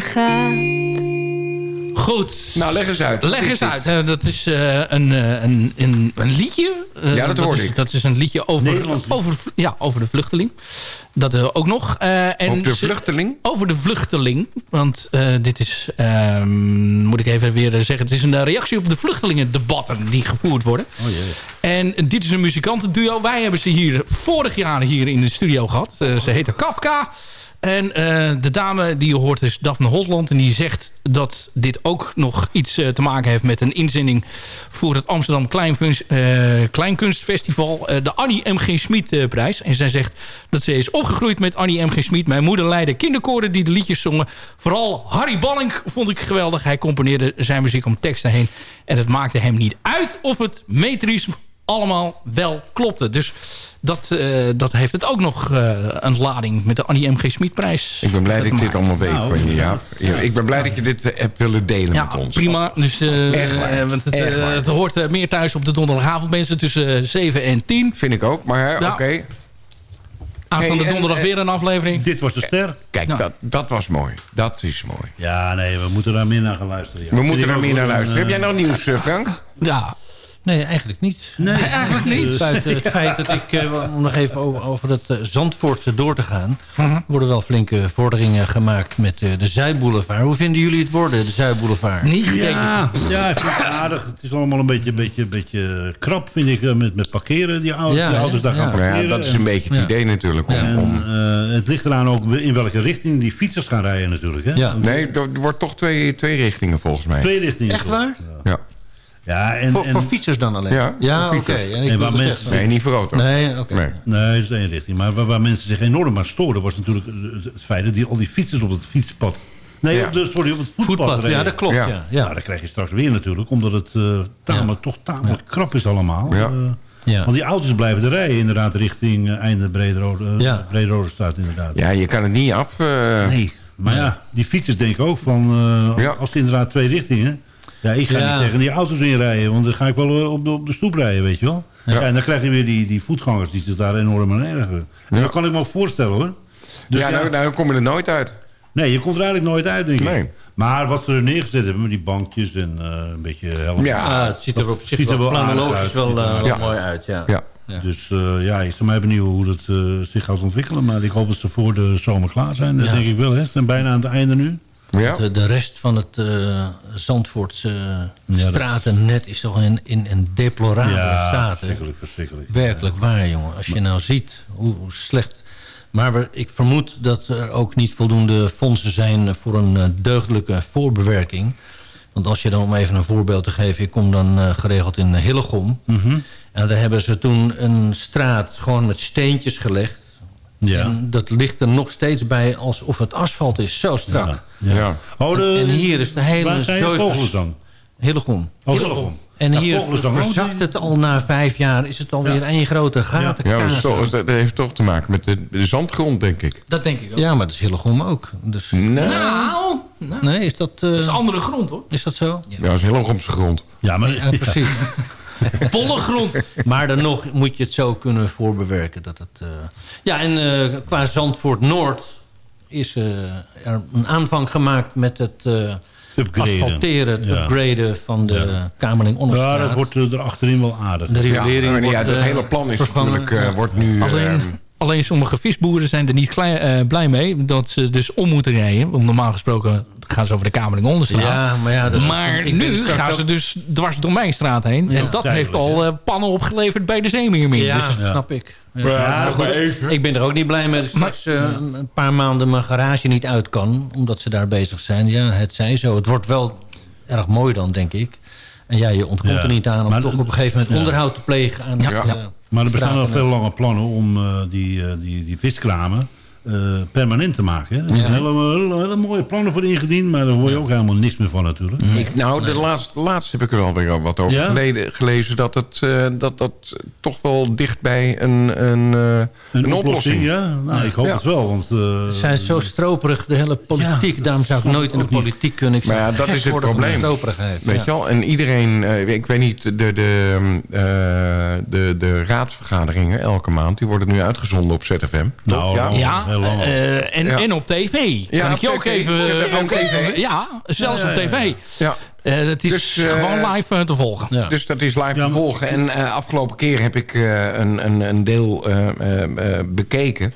Je gaat. Goed. Nou, leg eens uit. Leg eens uit. Eh, dat is eh, een, eh, een, een, een liedje. Ja, dat hoorde is, ik. Dat is een liedje over, over, ja, over de vluchteling. Dat ook nog. En Over de vluchteling? Over de vluchteling. Want dit is, ehm, moet ik even weer zeggen... het is een reactie op de vluchtelingendebatten die gevoerd worden. Oh jee. En dit is een muzikantenduo. Wij hebben ze hier vorig jaar hier in de studio gehad. Eh, ze heette Kafka. En eh, de dame die je hoort is Daphne Holland. En die zegt dat dit ook nog iets eh, te maken heeft met een inzending... voor het Amsterdam eh, Kleinkunstfestival. de Annie M.G. Smit prijs. En zij zegt dat ze is opgegroeid met Annie M.G. Smit. Mijn moeder leidde kinderkoren die de liedjes zongen. Vooral Harry Balling vond ik geweldig. Hij componeerde zijn muziek om teksten heen. En het maakte hem niet uit of het metrisch allemaal wel klopte. Dus dat, eh, dat heeft het ook nog eh, een lading met de Annie M.G. Smitprijs. Ik ben blij dat ik dit allemaal weet Nou, van je, Jaap. Ja, ik ben blij dat je dit eh, hebt willen delen Ja, met ons. prima. Dus, Echt waar. want het, Echt eh, waar. het hoort meer thuis op de donderdagavond. Mensen tussen eh, 7 en 10. Vind ik ook, maar Ja. oké. Aanstaande Hey, donderdag weer een aflevering. Dit was de ster. Kijk, Ja. dat, dat was mooi. Dat is mooi. Ja, nee, we moeten daar meer naar gaan luisteren. Ja. We moeten er ik meer naar een, luisteren. Heb jij nog nieuws, Frank? Ja, Nee, eigenlijk niet. Nee, eigenlijk niet. Buiten het feit dat ik, eh, om nog even over, over het eh, Zandvoortse door te gaan... Mhm. worden wel flinke vorderingen gemaakt met eh, de Zuidboulevard. Hoe vinden jullie het worden, de Zuidboulevard? niet. Ja, ja, ik vind het aardig. Het is allemaal een beetje, beetje, beetje krap, vind ik, met, met parkeren. Die, au- Ja, die auto's daar ja. gaan parkeren. ja, dat is een beetje het Ja. idee natuurlijk. Om, En eh, het ligt eraan ook in welke richting die fietsers gaan rijden natuurlijk. Hè? Ja. Nee, er wordt toch twee, twee richtingen volgens mij. Twee richtingen. Echt waar? Ja. Ja, en, voor, en, voor fietsers dan alleen? Ja, oké. fietsers. En waar mensen- Nee, niet voor auto's. Nee, oké. Nee. Nee, dat is één richting. Maar waar, waar mensen zich enorm aan storen... was natuurlijk het het feit dat die, al die fietsers op het fietspad... Nee, Ja. op de, sorry, op het voetpad, Voetpad, ja, dat klopt. Ja. Ja. Ja. Nou, dat krijg je straks weer natuurlijk. Omdat het eh tamelijk, toch tamelijk krap is allemaal. Ja. Eh, Ja. Want die auto's blijven er rijden inderdaad richting eh, einde Brederode, uh, Ja. staat inderdaad. Ja, je kan het niet af... Nee, maar ja, die fietsers denken ook van... eh, Ja. als inderdaad twee richtingen... Ja, ik ga Ja. niet tegen die auto's inrijden, want dan ga ik wel eh, op de, op de stoep rijden, weet je wel. Ja. en dan krijg je weer die, die voetgangers die zich daar enorm aan ergeren. En dat kan ik me ook voorstellen hoor. Dus ja, ja, nou, nou dan kom je er nooit uit. nee, je komt er eigenlijk nooit uit, denk ik. Nee. Maar wat ze er neergezet hebben met die bankjes en eh, een beetje helft. Ja. Ah, het ziet er op zich Ziet er wel wel uit. wel, Ziet er eh, wel mooi uit. Ja. Ja. Ja. Dus eh, ja, ik ben mij benieuwd hoe dat zich gaat ontwikkelen. Maar ik hoop dat ze voor de zomer klaar zijn. Dat Ja. denk ik wel. Hè. Ze zijn bijna aan het einde nu. Ja. De, de rest van het eh Zandvoortse dat- stratennet is toch in, in een deplorabele ja, staat. verschrikkelijk, verschrikkelijk. Werkelijk waar, jongen. Als je nou ziet hoe, hoe slecht... Maar we- ik vermoed dat er ook niet voldoende fondsen zijn... voor een eh, deugdelijke voorbewerking. Want als je dan, om even een voorbeeld te geven... ik kom dan eh, geregeld in Hillegom. Mhm. En daar hebben ze toen een straat gewoon met steentjes gelegd. Ja. En dat ligt er nog steeds bij alsof het asfalt is. Zo strak. Ja. Ja. Ja. Oh, de, En hier is de hele Waar dan? Hillegom. Oh, Hillegom. En Ja, hier verzakt het al na vijf jaar. Is het alweer Ja. één grote gaten Ja, dat, toch, heeft toch te maken met de, de zandgrond, denk ik. Dat denk ik ook. Ja, maar dat is Hillegom ook. Dus, Nee, Nou, nou, nee, is dat, eh, dat is andere grond hoor. is dat zo? ja, dat is heel op zijn grond. Ja, maar, Ja, precies. Volle grond. Maar dan nog moet je het zo kunnen voorbewerken. Dat het, eh, Ja, en eh, qua Zandvoort Noord is eh, er een aanvang gemaakt met het eh, Upgraden. asfalteren, het Ja. upgraden van de Ja. Kamerling ja, Onderstraat. dat wordt er achterin wel aardig. de Ja, riolering maar ja, wordt, dat hele plan is vervangen. natuurlijk, eh, wordt nu... Alleen, eh, alleen sommige visboeren zijn er niet klei- eh, blij mee. Dat ze dus om moeten rijden. Want normaal gesproken gaan ze over de Kamerling Onderstraat. Ja, maar ja, dat- maar nu gaan ze dus dwars door mijn straat heen. en dat heeft al eh, pannen opgeleverd bij de Zeemeermin. Ja, Dus snap ik. Ja. Ja, goed. Ik ben er ook niet blij mee dat ik straks eh, een paar maanden mijn garage niet uit kan. Omdat ze daar bezig zijn. Ja, het zij zo. Het wordt wel erg mooi dan, denk ik. En ja, je ontkomt Ja. er niet aan om Maar- toch op een gegeven moment Ja. onderhoud te plegen aan Ja. het, Ja. eh, Maar er bestaan nog veel lange plannen om eh, die, eh, die, die viskramen eh, permanent te maken. Hè. Er zijn hele, hele, hele mooie plannen voor ingediend, maar daar hoor je ook helemaal niks meer van natuurlijk. Ik, nou, de laatste, laatste heb ik er alweer wat over Ja? geleden, gelezen... Dat, het, eh, dat dat toch wel dicht bij een, een, eh, een, oplossing... Ja, nou, ik hoop Ja. het wel. Want, eh, Ze zijn zo stroperig, de hele politiek. Daarom zou ik nooit in de niet. politiek kunnen. Ik Maar ja, dat is het probleem. stroperigheid. Weet Ja. je wel? En iedereen, eh, ik weet niet, de, de, eh, de, de raadsvergaderingen elke maand... die worden nu uitgezonden op ZFM. Nou, ja? Heel lang al. eh, en, Ja. en op tv. Ja, kan ik je op ook even... Ook even tv? ja, zelfs Ja, op ja, tv. Ja. Eh, het is Dus, eh, gewoon live eh, te volgen. Ja. Dus dat is live Ja, te volgen. En eh, afgelopen keer heb ik eh, een, een, een deel eh, eh, eh, bekeken.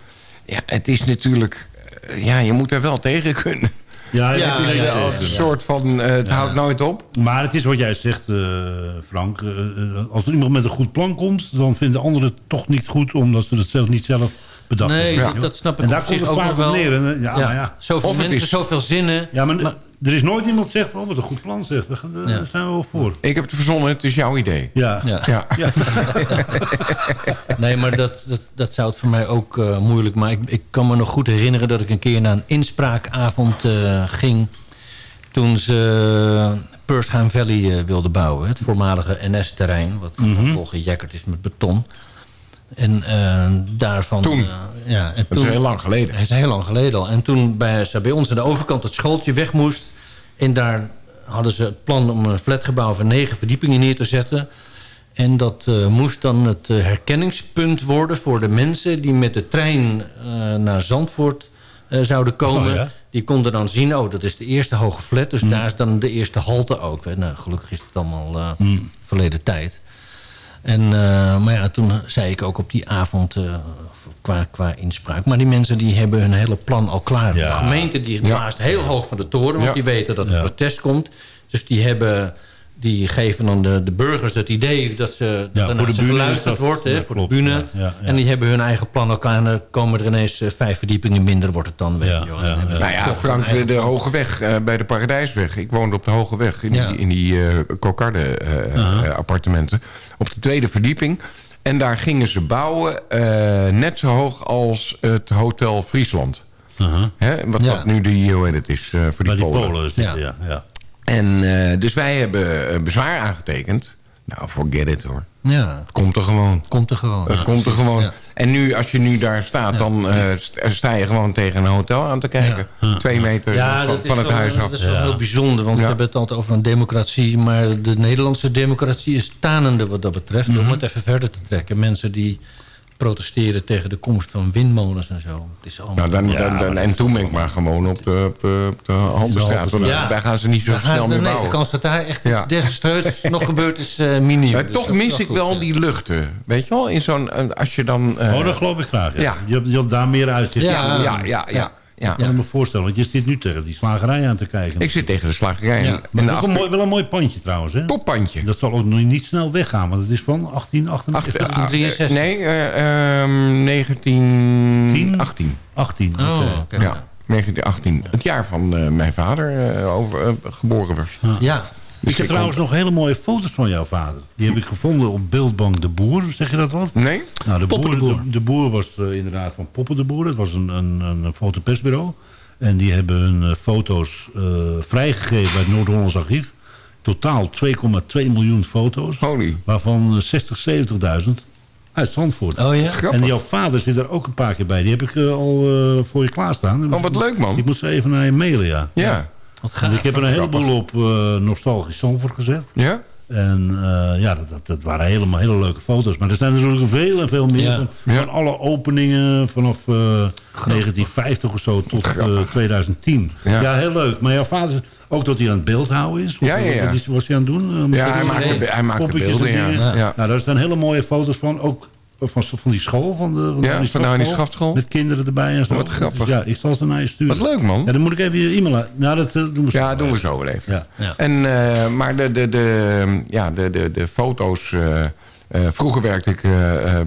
Ja, het is natuurlijk... eh, ja, je moet er wel tegen kunnen. Ja, Ja, het is ja, een soort van... eh, het houdt nooit op. Maar het is wat jij zegt, eh, Frank. Eh, eh, als er iemand met een goed plan komt... dan vinden anderen het toch niet goed... omdat ze het zelf niet zelf bedacht Nee, dat- dat snap ik En daar op komt zich het ook vaak wel. neer. Ja, Ja, maar ja. Zoveel Of mensen, is- zoveel zinnen. Ja, maar, Maar- er is nooit iemand die zegt... oh, wat een goed plan zegt. Daar, daar Ja. zijn we wel voor. Ik heb het verzonnen, het is jouw idee. Ja. Ja. Ja. Ja. Nee, maar dat, dat, dat zou het voor mij ook eh, moeilijk maken. Ik, ik kan me nog goed herinneren dat ik een keer naar een inspraakavond eh, ging... toen ze Persheim Valley eh, wilden bouwen. Het voormalige NS-terrein, wat Mhm. vervolgens gejakkerd is met beton. En eh, daarvan... Toen. eh, ja, en Dat is heel lang geleden. Dat is heel lang geleden al. En toen bij, ze bij ons aan de overkant het schooltje weg moest... en daar hadden ze het plan om een flatgebouw van negen verdiepingen neer te zetten... En dat eh, moest dan het herkenningspunt worden voor de mensen... die met de trein naar Zandvoort zouden komen. Oh, ja. Die konden dan zien, oh, dat is de eerste hoge flat. Dus daar is dan de eerste halte ook. Nou, gelukkig is het allemaal eh, verleden tijd. En, eh, maar ja, toen zei ik ook op die avond eh, qua, qua inspraak... maar die mensen die hebben hun hele plan al klaar. Ja. De gemeente die blaast heel hoog van de toren... want die weten dat er protest komt. Dus die hebben die geven dan de, de burgers het idee dat ze dat er voor naar de geluisterd is dat- wordt. Hè, ja, voor klopt, de bühne. ja, ja, ja. En die hebben hun eigen plan ook aan. Dan komen er ineens eh, vijf verdiepingen minder, wordt het dan. Weet ze Nou ja, Frank, de, eigen de. Hoge Weg eh, bij de Paradijsweg. Ik woonde op de Hoge Weg in Ja. die, in die eh, Cocarde eh, appartementen. Op de tweede verdieping. En daar gingen ze bouwen eh, net zo hoog als het Hotel Friesland. Hè, wat, Ja. wat nu hoe heet het is, eh, voor die Bij die Polen. Polen is dit, ja. ja. En eh, dus wij hebben eh, bezwaar aangetekend. Nou, forget it hoor. Ja. Het komt er gewoon. Komt er gewoon. Het Ja, komt er precies. gewoon. Ja. En nu, als je nu daar staat, dan eh, st- sta je gewoon tegen een hotel aan te kijken. Twee meter Ja, van, het wel, huis af. Dat is wel heel bijzonder, want Ja. we hebben het altijd over een democratie... maar de Nederlandse democratie is tanende wat dat betreft. Mhm. Om het even verder te trekken. Mensen die protesteren tegen de komst van windmolens en zo. Het is allemaal... Nou, dan, dan, dan, en toen ben ik maar gewoon op de, op de, op de Haltestraat. want Ja. Daar gaan ze niet zo snel meer nee, bouwen. de kans dat daar echt Ja. iets desastreuts nog gebeurd is eh miniem. Maar Dus toch mis ik goed, wel ja. die luchten. Weet je wel? In zo'n, eh, als je dan... eh, oh, dat geloof ik graag. Ja. Ja. Je, hebt- je hebt daar meer uitzicht. Ja, ja, ja, ja. Ik kan me voorstellen, want je zit nu tegen die slagerij aan te kijken. Ik zit tegen de slagerij. Maar ook achter- een mooi, wel een mooi pandje trouwens. Hè? Toppandje. Dat zal ook nog niet snel weggaan, want het is van 1888. Achter- ah, Nee, eh, ehm, 19... 18. 18, oké. Oh, Ja, 1918. Het jaar van eh, mijn vader eh, over, eh, geboren was. Ja. Ik heb trouwens nog hele mooie foto's van jouw vader. Die heb ik gevonden op Beeldbank de Boer. Zeg je dat wat? Nee. Nou, de, Poppen boer, de Boer. De, de boer was eh, inderdaad van Poppen de Boer. Het was een, een, een fotopersbureau. En die hebben hun eh, foto's eh, vrijgegeven bij het Noord-Hollands Archief. Totaal 2,2 miljoen foto's. Holy. Waarvan eh, 60, 70.000 uit Zandvoort. Oh ja? Grappig. En jouw vader zit er ook een paar keer bij. Die heb ik al eh, voor je klaarstaan. Oh, wat leuk, man. Ik moet ze even naar je mailen, ja. Ja. Wat ik heb er een heleboel op eh, nostalgisch Zandvoort gezet. Ja? En eh, ja, dat, dat, waren helemaal hele leuke foto's. Maar er zijn natuurlijk veel en veel meer. Ja. Van, van alle openingen vanaf eh, 1950 of zo tot eh, 2010. Ja. Ja. heel leuk. Maar jouw vader, ook dat hij aan het beeld houden is. Ja, ja, ja. Wat is, was hij aan het doen? Eh, Ja, hij maakte, be- hij maakte beelden, en ja. Nou, daar staan hele mooie foto's van. Ook van, van die school. Van de, van Ja, die van Schaftschool. Met kinderen erbij en zo. Wat grappig. Dus ja, ik zal ze naar je sturen. Wat leuk, man. Ja, dan moet ik even je e-mail uit. Nou, dat eh, doen we zo. Ja, doen we zo wel even. Ja. Ja. En, eh, maar de, de, de, ja, de, de, de foto's... eh, eh, vroeger werkte ik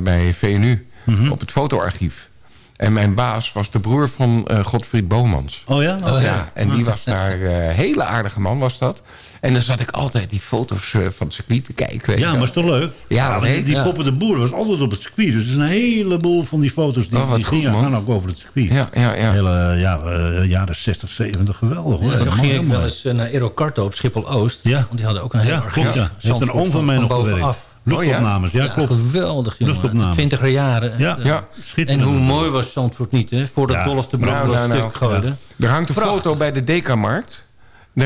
bij VNU Mhm. op het fotoarchief. En mijn baas was de broer van eh Godfried Bomans. Oh ja? ja. En die was daar... hele aardige man was dat. En dan zat ik altijd die foto's eh, van het circuit te kijken. weet je Ja, maar is toch leuk? Ja, die. Poppen de Boer was altijd op het circuit. Dus er is een heleboel van die foto's die, Oh, die goed, gingen man. gaan ook over het circuit. Ja, ja, ja. Hele ja, eh, jaren 60, 70, geweldig hoor. Ja, is ging ik wel eens eh, naar Aerocarto op Schiphol-Oost. Ja. Want die hadden ook een heel Ja, klopt ja. Heeft een oom van mij nog bovenaf. Luchtopnames, ja, Ja, klopt. geweldig, jongen. 20er jaren. Ja, ja. En hoe mooi was Zandvoort niet, hè? Voordat Ja. Dolph de Broek Nou, dat nou, nou. stuk gooide. Er hangt een Prachtig. foto bij de Dekamarkt.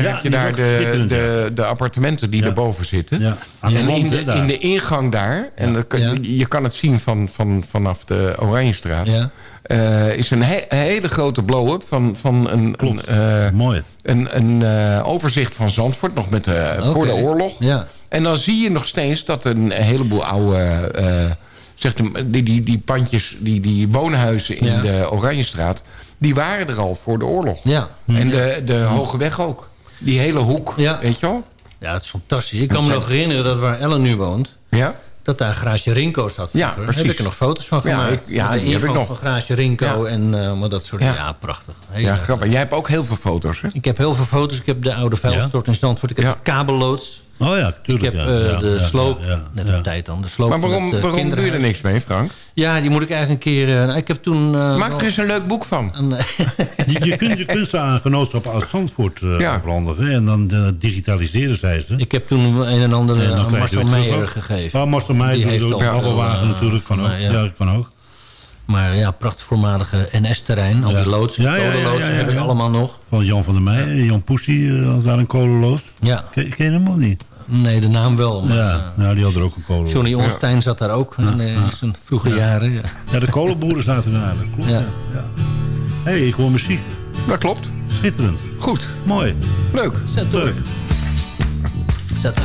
Ja, heb je daar de, de, de appartementen die erboven zitten. Ja, aan de en in, de, in de ingang daar, en dat kan- je, je kan het zien van, van, vanaf de Oranjestraat... Ja. eh, is een he- hele grote blow-up van, van een, een, eh, Mooi. een, een eh, overzicht van Zandvoort... nog met, eh, voor de oorlog. Ja. En dan zie je nog steeds dat een heleboel oude... zeg de, die, die, die pandjes, die, die woonhuizen in Ja. de Oranjestraat... die waren er al voor de oorlog. Ja. En de, de Hoge Weg ook. Die hele hoek, Ja. weet je wel? ja, het is fantastisch. Ik kan me nog herinneren dat waar Ellen nu woont... Ja? dat daar Garage Rinko zat Ja, vroeger. precies. heb ik er nog foto's van Ja, gemaakt. ik- ja, die heb ik nog. van Garage Rinko Ja. en uh, maar dat soort Ja. ja, prachtig. Heel Ja, grappig. Jij hebt ook heel veel foto's, hè? Ik heb heel veel foto's. Ik heb de oude vuilstort in Zandvoort. Ik heb de kabelloods. Oh ja, tuurlijk. Ik heb ja, eh, ja, de ja, sloop, ja, ja, net ja. op tijd dan, de sloop Maar waarom, het, eh, waarom doe je er niks mee, Frank? Ja, die moet ik eigenlijk een keer... eh, nou, ik heb toen... eh, Maak er eens een leuk boek van. een, Je, je kunt je kunst aan genootschap uit Zandvoort eh Ja. afhandigen. En dan digitaliseren zij ze. ik heb toen een en ander En dan aan Marcel Meijer ook. gegeven. Ja, Marcel Meijer doet heeft ook. eh, natuurlijk kan ook. maar ja. Kan ook. Maar ja, prachtig voormalige NS-terrein. Al Ja. die loods, Ja, ja, ja, kolenloodsen ja, ja, heb ik allemaal nog. Van Jan van der Meijeren, Jan Poesie, eh, had daar een kolenloos. Ja, Ken, ken je hem of niet? nee, de naam wel. Maar, Ja, eh, nou, die had er ook een kolenloos. Johnny Onstein zat daar ook in, eh, in zijn vroege jaren. Ja. Ja, de kolenboeren zaten daar. Dat klopt. Ja. Ja. Ja. Hé, hey, ik hoor muziek. Dat klopt. Schitterend. Goed. Mooi. Leuk. Zet door. Leuk. Zet door.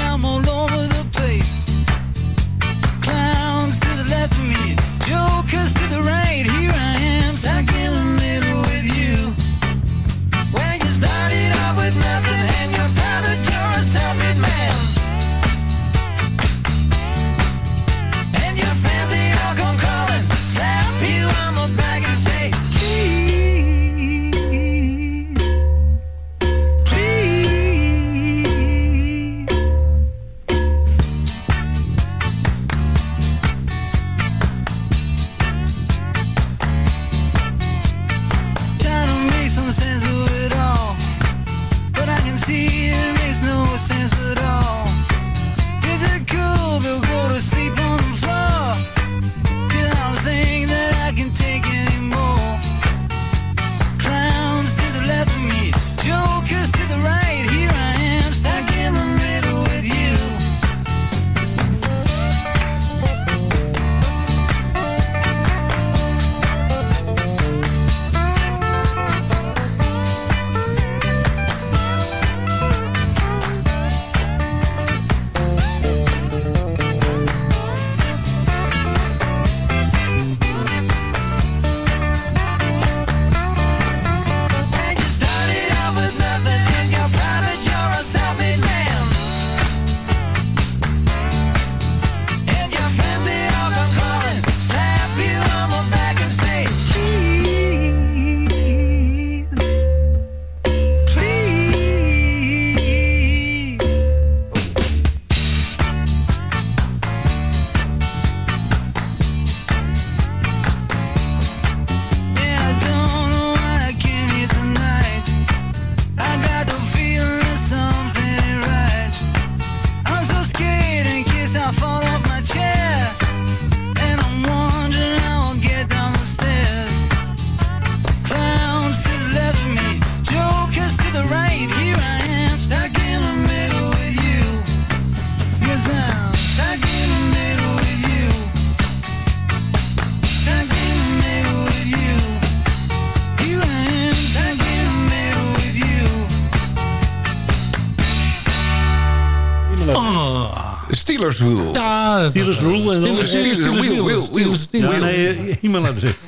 Steelers Wheel. Ja, Steelers Rule en Steelers- Steelers- Steelers Wheel. Wheel, Wheel. Steelers- Steelers- Ja, nee, eh, iemand laten zeggen.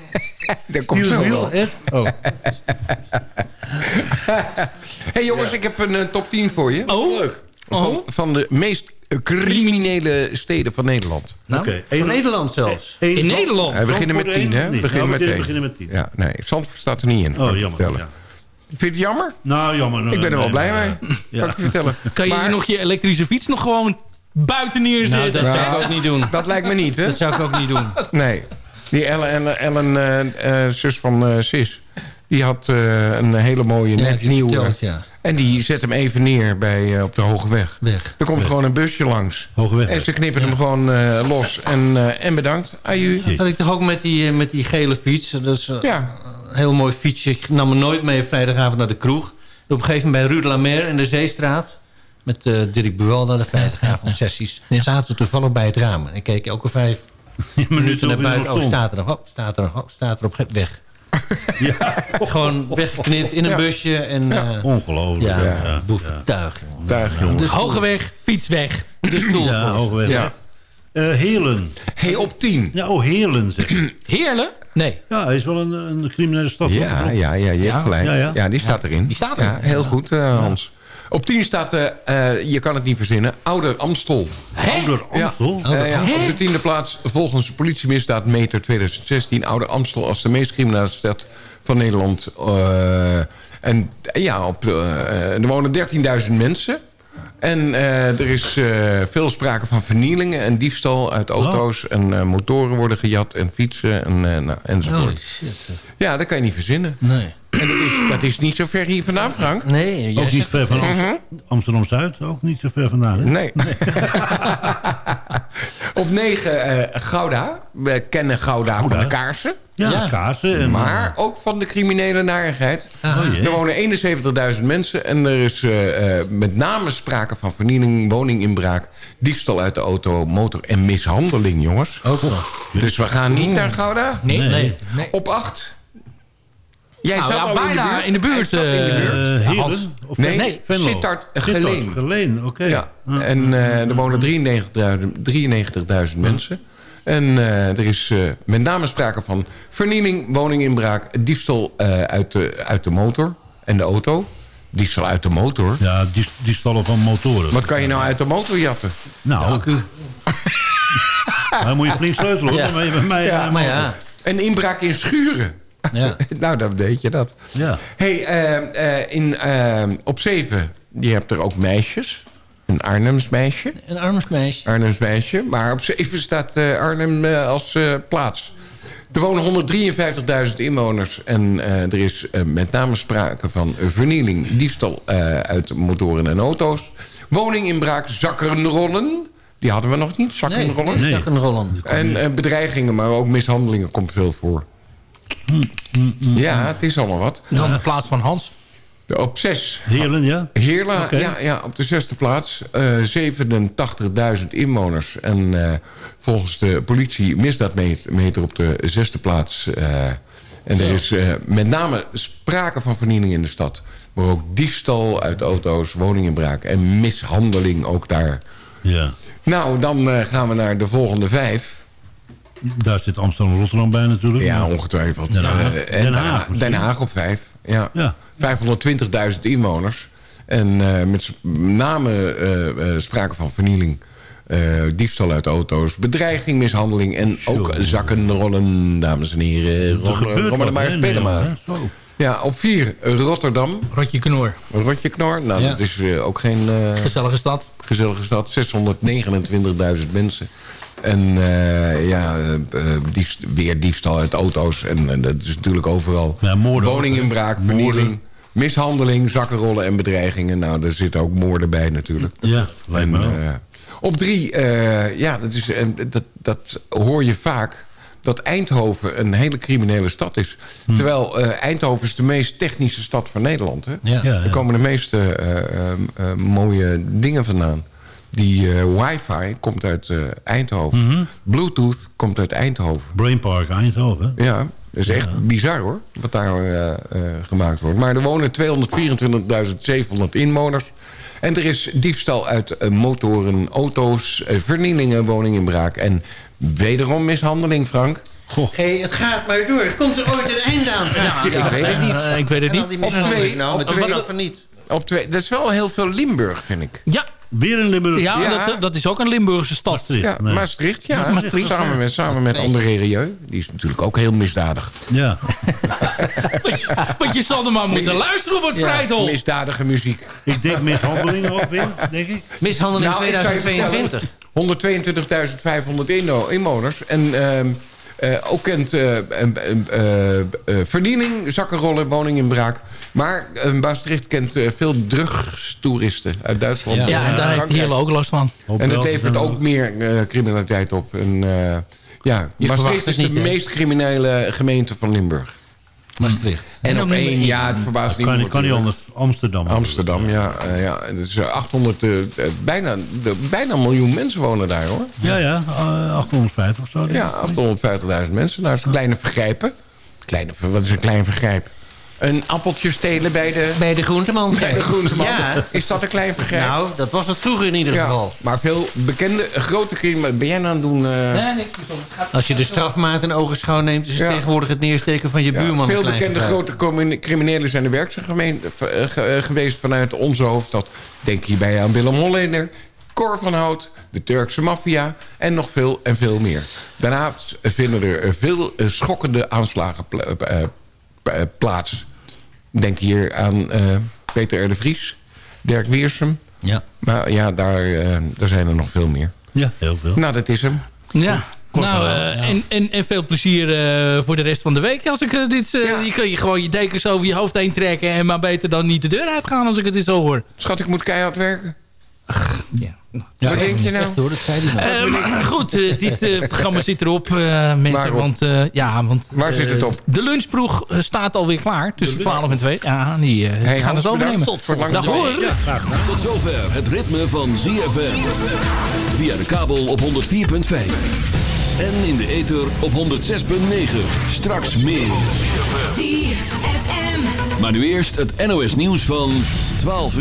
Dat komt Steelers zo wel. Wheel, Ed? Oh. hey jongens, ik heb een eh, top 10 voor je. Oh, Van, Oh. van de meest criminele steden van Nederland. Nou, Oké, van Nederland zelfs. in Nederland. We beginnen met 10, hè? We beginnen met we 10. beginnen met 10. Ja, nee, Zandvoort staat er niet in. Oh, jammer. ja. Vind je het jammer? Nou, jammer. Ik ben er wel nee, blij nee, mee. ja. Kan ik je vertellen. Kan je Maar- nog je elektrische fiets nog gewoon buiten Nou, neerzetten? dat zou ik ook niet doen. Dat lijkt me niet, hè? Dat zou ik ook niet doen. Nee. Die Ellen, Ellen, Ellen eh, eh, zus van eh, Sis... die had eh, een hele mooie, net nieuwe... verteld, ja. En die zet hem even neer bij, op de Hoge Weg. Weg. Er komt gewoon een busje langs. Hoge weg. En ze knippen hem gewoon eh, los. En, eh, en bedankt. Aju. Dat had ik toch ook met die, met die gele fiets. Eh, Ja. Een heel mooi fietsje. Ik nam me nooit mee vrijdagavond naar de kroeg. En op een gegeven moment bij Rue de la Mer in de Zeestraat... met eh, Dirk Buwel naar de vrijdagavond sessies... zaten we toevallig bij het raam. En ik keek elke vijf minuten naar buiten. Oh, staat er nog. Oh, staat er nog. Oh, staat er op. Weg. Gewoon weggeknipt in een Ja. busje. En, eh, Ongelooflijk. ja, Ja, ja. Tuig, jongen. Dus Hoge weg, fiets weg. de stoel. Ja, hoge weg. Ja. Eh, Heerlen. Hey, op 10. Ja, oh, Heerlen zeg. Heerlen? Nee. Ja, hij is wel een, een criminele stad. Ja, ja, ja, je Ja. hebt gelijk. Ja, Ja, ja. die staat erin. Die staat er. Ja, heel goed, eh, Hans. Op 10 staat, eh, eh, je kan het niet verzinnen, Ouder Amstel. Ouder Amstel? Ja, ja, op de tiende plaats volgens de politiemisdaadmeter 2016... Ouder Amstel als de meest criminele stad van Nederland. Eh, en ja, op, eh, er wonen 13.000 mensen... En eh, er is eh, veel sprake van vernielingen en diefstal uit auto's. En eh, motoren worden gejat en fietsen en, eh, nou, enzovoort. Holy shit. Ja, dat kan je niet verzinnen. Nee. En dat is, dat is niet zo ver hier vandaan, Frank. Nee, jij Ook niet zegt- ver van Mhm. Amsterdam-Zuid. Ook niet zo ver vandaan. Hè? Nee. Op 9 eh, Gouda. We kennen Gouda, van de kaarsen. Ja, Ja. kaarsen en- maar ook van de criminele narigheid. Oh, jee. er wonen 71.000 mensen. En er is eh, eh, met name sprake van vernieling, woninginbraak... diefstal uit de auto, motor en mishandeling, jongens. Ook. Dus we gaan niet naar Gouda? Nee. Nee. Nee. Op 8. Jij Nou, zat ja, al bijna in de buurt, in de eh, buurt. Eh, Hans. Heren? Of Nee, nee, Venlo? Sittard Geleen. Geleen, oké. Ja, en eh, er wonen 93.000 93.000 mensen. En eh, er is met name sprake van vernieling, woninginbraak... diefstal eh, uit, de, uit de motor en de auto. Diefstal uit de motor? Ja, die, die stallen van motoren. Wat kan je nou uit de motor jatten? Nou, dan moet je flink sleutelen hoor. Ja. Dan ben je bij mij Ja, maar ja. En inbraak in schuren. Ja. nou, dan weet je dat. Ja. hey, eh, in, eh, op 7, je hebt er ook meisjes. Een Arnhems meisje. Een Arnhems meisje. Arnhems meisje. Maar op 7 staat Arnhem als plaats. Er wonen 153.000 inwoners. En er is met name sprake van vernieling, diefstal uit motoren en auto's. Woninginbraak, zakkenrollen. Die hadden we nog niet, zakkenrollen. Nee, zakkenrollen. En bedreigingen, maar ook mishandelingen komt veel voor. Ja, het is allemaal wat. Dan de plaats van Hans. Op zes. Heerlen, ja? Heerla, ja, ja, op de zesde plaats. eh 87.000 inwoners. En eh, volgens de politie misdaadmeter op de zesde plaats. eh, en er is eh, met name sprake van vernieling in de stad. Maar ook diefstal uit auto's, woninginbraak en mishandeling ook daar. Ja. Nou, dan eh, gaan we naar de volgende vijf. Daar zit Amsterdam-Rotterdam bij natuurlijk. Ja, ongetwijfeld. Den Haag, Eh, en Den Haag Den. Haag op vijf. Ja. Ja. 520.000 inwoners. En eh, met name eh, sprake van vernieling. eh, diefstal uit auto's, bedreiging, mishandeling... en ook zakkenrollen, dames en heren. Wat, maar spelen maar. Ja, op vier Rotterdam. Rotje Knor. Rotje Knor, nou Ja. dat is ook geen... eh, Gezellige stad. gezellige stad. 629.000 mensen. En eh, ja, eh, eh, diefst, weer diefstal uit auto's. En, en dat is natuurlijk overal. moorden Woninginbraak, vernieling, Moorden. mishandeling, zakkenrollen en bedreigingen. Nou, daar zitten ook moorden bij natuurlijk. Ja, lijkt me En, op drie, eh, ja, dat, is, en dat, dat hoor je vaak dat Eindhoven een hele criminele stad is. Hm. Terwijl eh, Eindhoven is de meest technische stad van Nederland. Hè? Ja. Ja, ja. Er komen de meeste eh, eh, eh, mooie dingen vandaan. Die eh, wifi komt uit eh, Eindhoven. Mhm. Bluetooth komt uit Eindhoven. Brain Park Eindhoven. Ja, dat is echt bizar hoor, wat daar eh, eh, gemaakt wordt. Maar er wonen 224.700 inwoners. En er is diefstal uit motoren, auto's, vernielingen, woninginbraak... en wederom mishandeling, Frank. Hé, het gaat maar door. Komt er ooit een eind aan? Ja, ik weet het niet. Ik weet het niet. Op twee, nou, op twee-. Op twee, dat is wel heel veel Limburg, vind ik. Ja, Weer in Limburg. ja, Ja. Dat, dat is ook een Limburgse stad. Maastricht, Ja, nee. Maastricht, ja. Maastricht. Samen met, samen met André Rieu. Die is natuurlijk ook heel misdadig. Ja. Want je, zal er maar moeten luisteren op het Vrijthof. Misdadige muziek. Ik denk mishandeling ook weer, denk ik. Mishandeling Nou, ik zou je 2022. 122.500 inno- inwoners. En ehm, eh, ook kent eh, eh, eh, eh, verdiening, zakkenrollen, woninginbraak. Maar eh, Maastricht kent eh, veel drugstoeristen uit Duitsland. Ja. Ja, en daar heeft. Heerlen ook last van. En dat levert ook meer eh, criminaliteit op. En, eh, ja, Je Maastricht is de meest criminele gemeente van Maastricht. Maastricht. En, En op één, ja, het verbaast niet. Kan, kan niet anders. Amsterdam. Amsterdam, ja. eh, ja. Het is eh, 800, eh, eh, bijna, de, bijna een miljoen mensen wonen daar, hoor. Ja, ja. eh, 850 of zo. Ja, 850.000 mensen. Nou, is kleine vergrijpen. Kleine, wat is een klein vergrijp? Een appeltje stelen bij de, Bij de groenteman. bij de groenteman. Ja. Is dat een klein vergrijp? Nou, dat was het vroeger in ieder ja, geval. maar veel bekende, grote criminelen... Ben jij nou aan het doen... eh, Nee. Gaat- Als je de strafmaat in ogenschouw neemt... is het Ja. tegenwoordig het neersteken van je ja, buurman. veel bekende grote criminelen zijn er werkzaam gemeen- eh, eh, geweest vanuit onze hoofdstad. Denk hierbij aan Willem Holleder, Cor van Hout, de Turkse maffia en nog veel en veel meer. Daarnaast vinden er veel schokkende aanslagen pla- plaats. Denk hier aan eh, Peter R. de Vries, Dirk Wiersum. Ja. Maar ja, daar, eh, daar zijn er nog veel meer. Ja, heel veel. Nou, dat is hem. Ja. Nou, eh, en, en, en veel plezier eh, voor de rest van de week. Als ik dit, eh, Je kan je gewoon je dekens over je hoofd heen trekken... en maar beter dan niet de deur uitgaan als ik het eens zo hoor. Schat, ik moet keihard werken. Ja. Wat denk je nou? Echt hoor, dat zei hij nog. Ehm, goed, eh, dit eh, programma zit erop, eh, mensen. Want, eh, ja, want, Waar zit het op? De lunchproeg staat alweer klaar. Tussen 12 en 2. Ja, die Hey, gaan Hans, het overnemen. Tot voor Dag hoor. Tot zover het ritme van ZFM. Via de kabel op 104.5. En in de ether op 106.9. Straks meer. Maar nu eerst het NOS nieuws van 12 uur.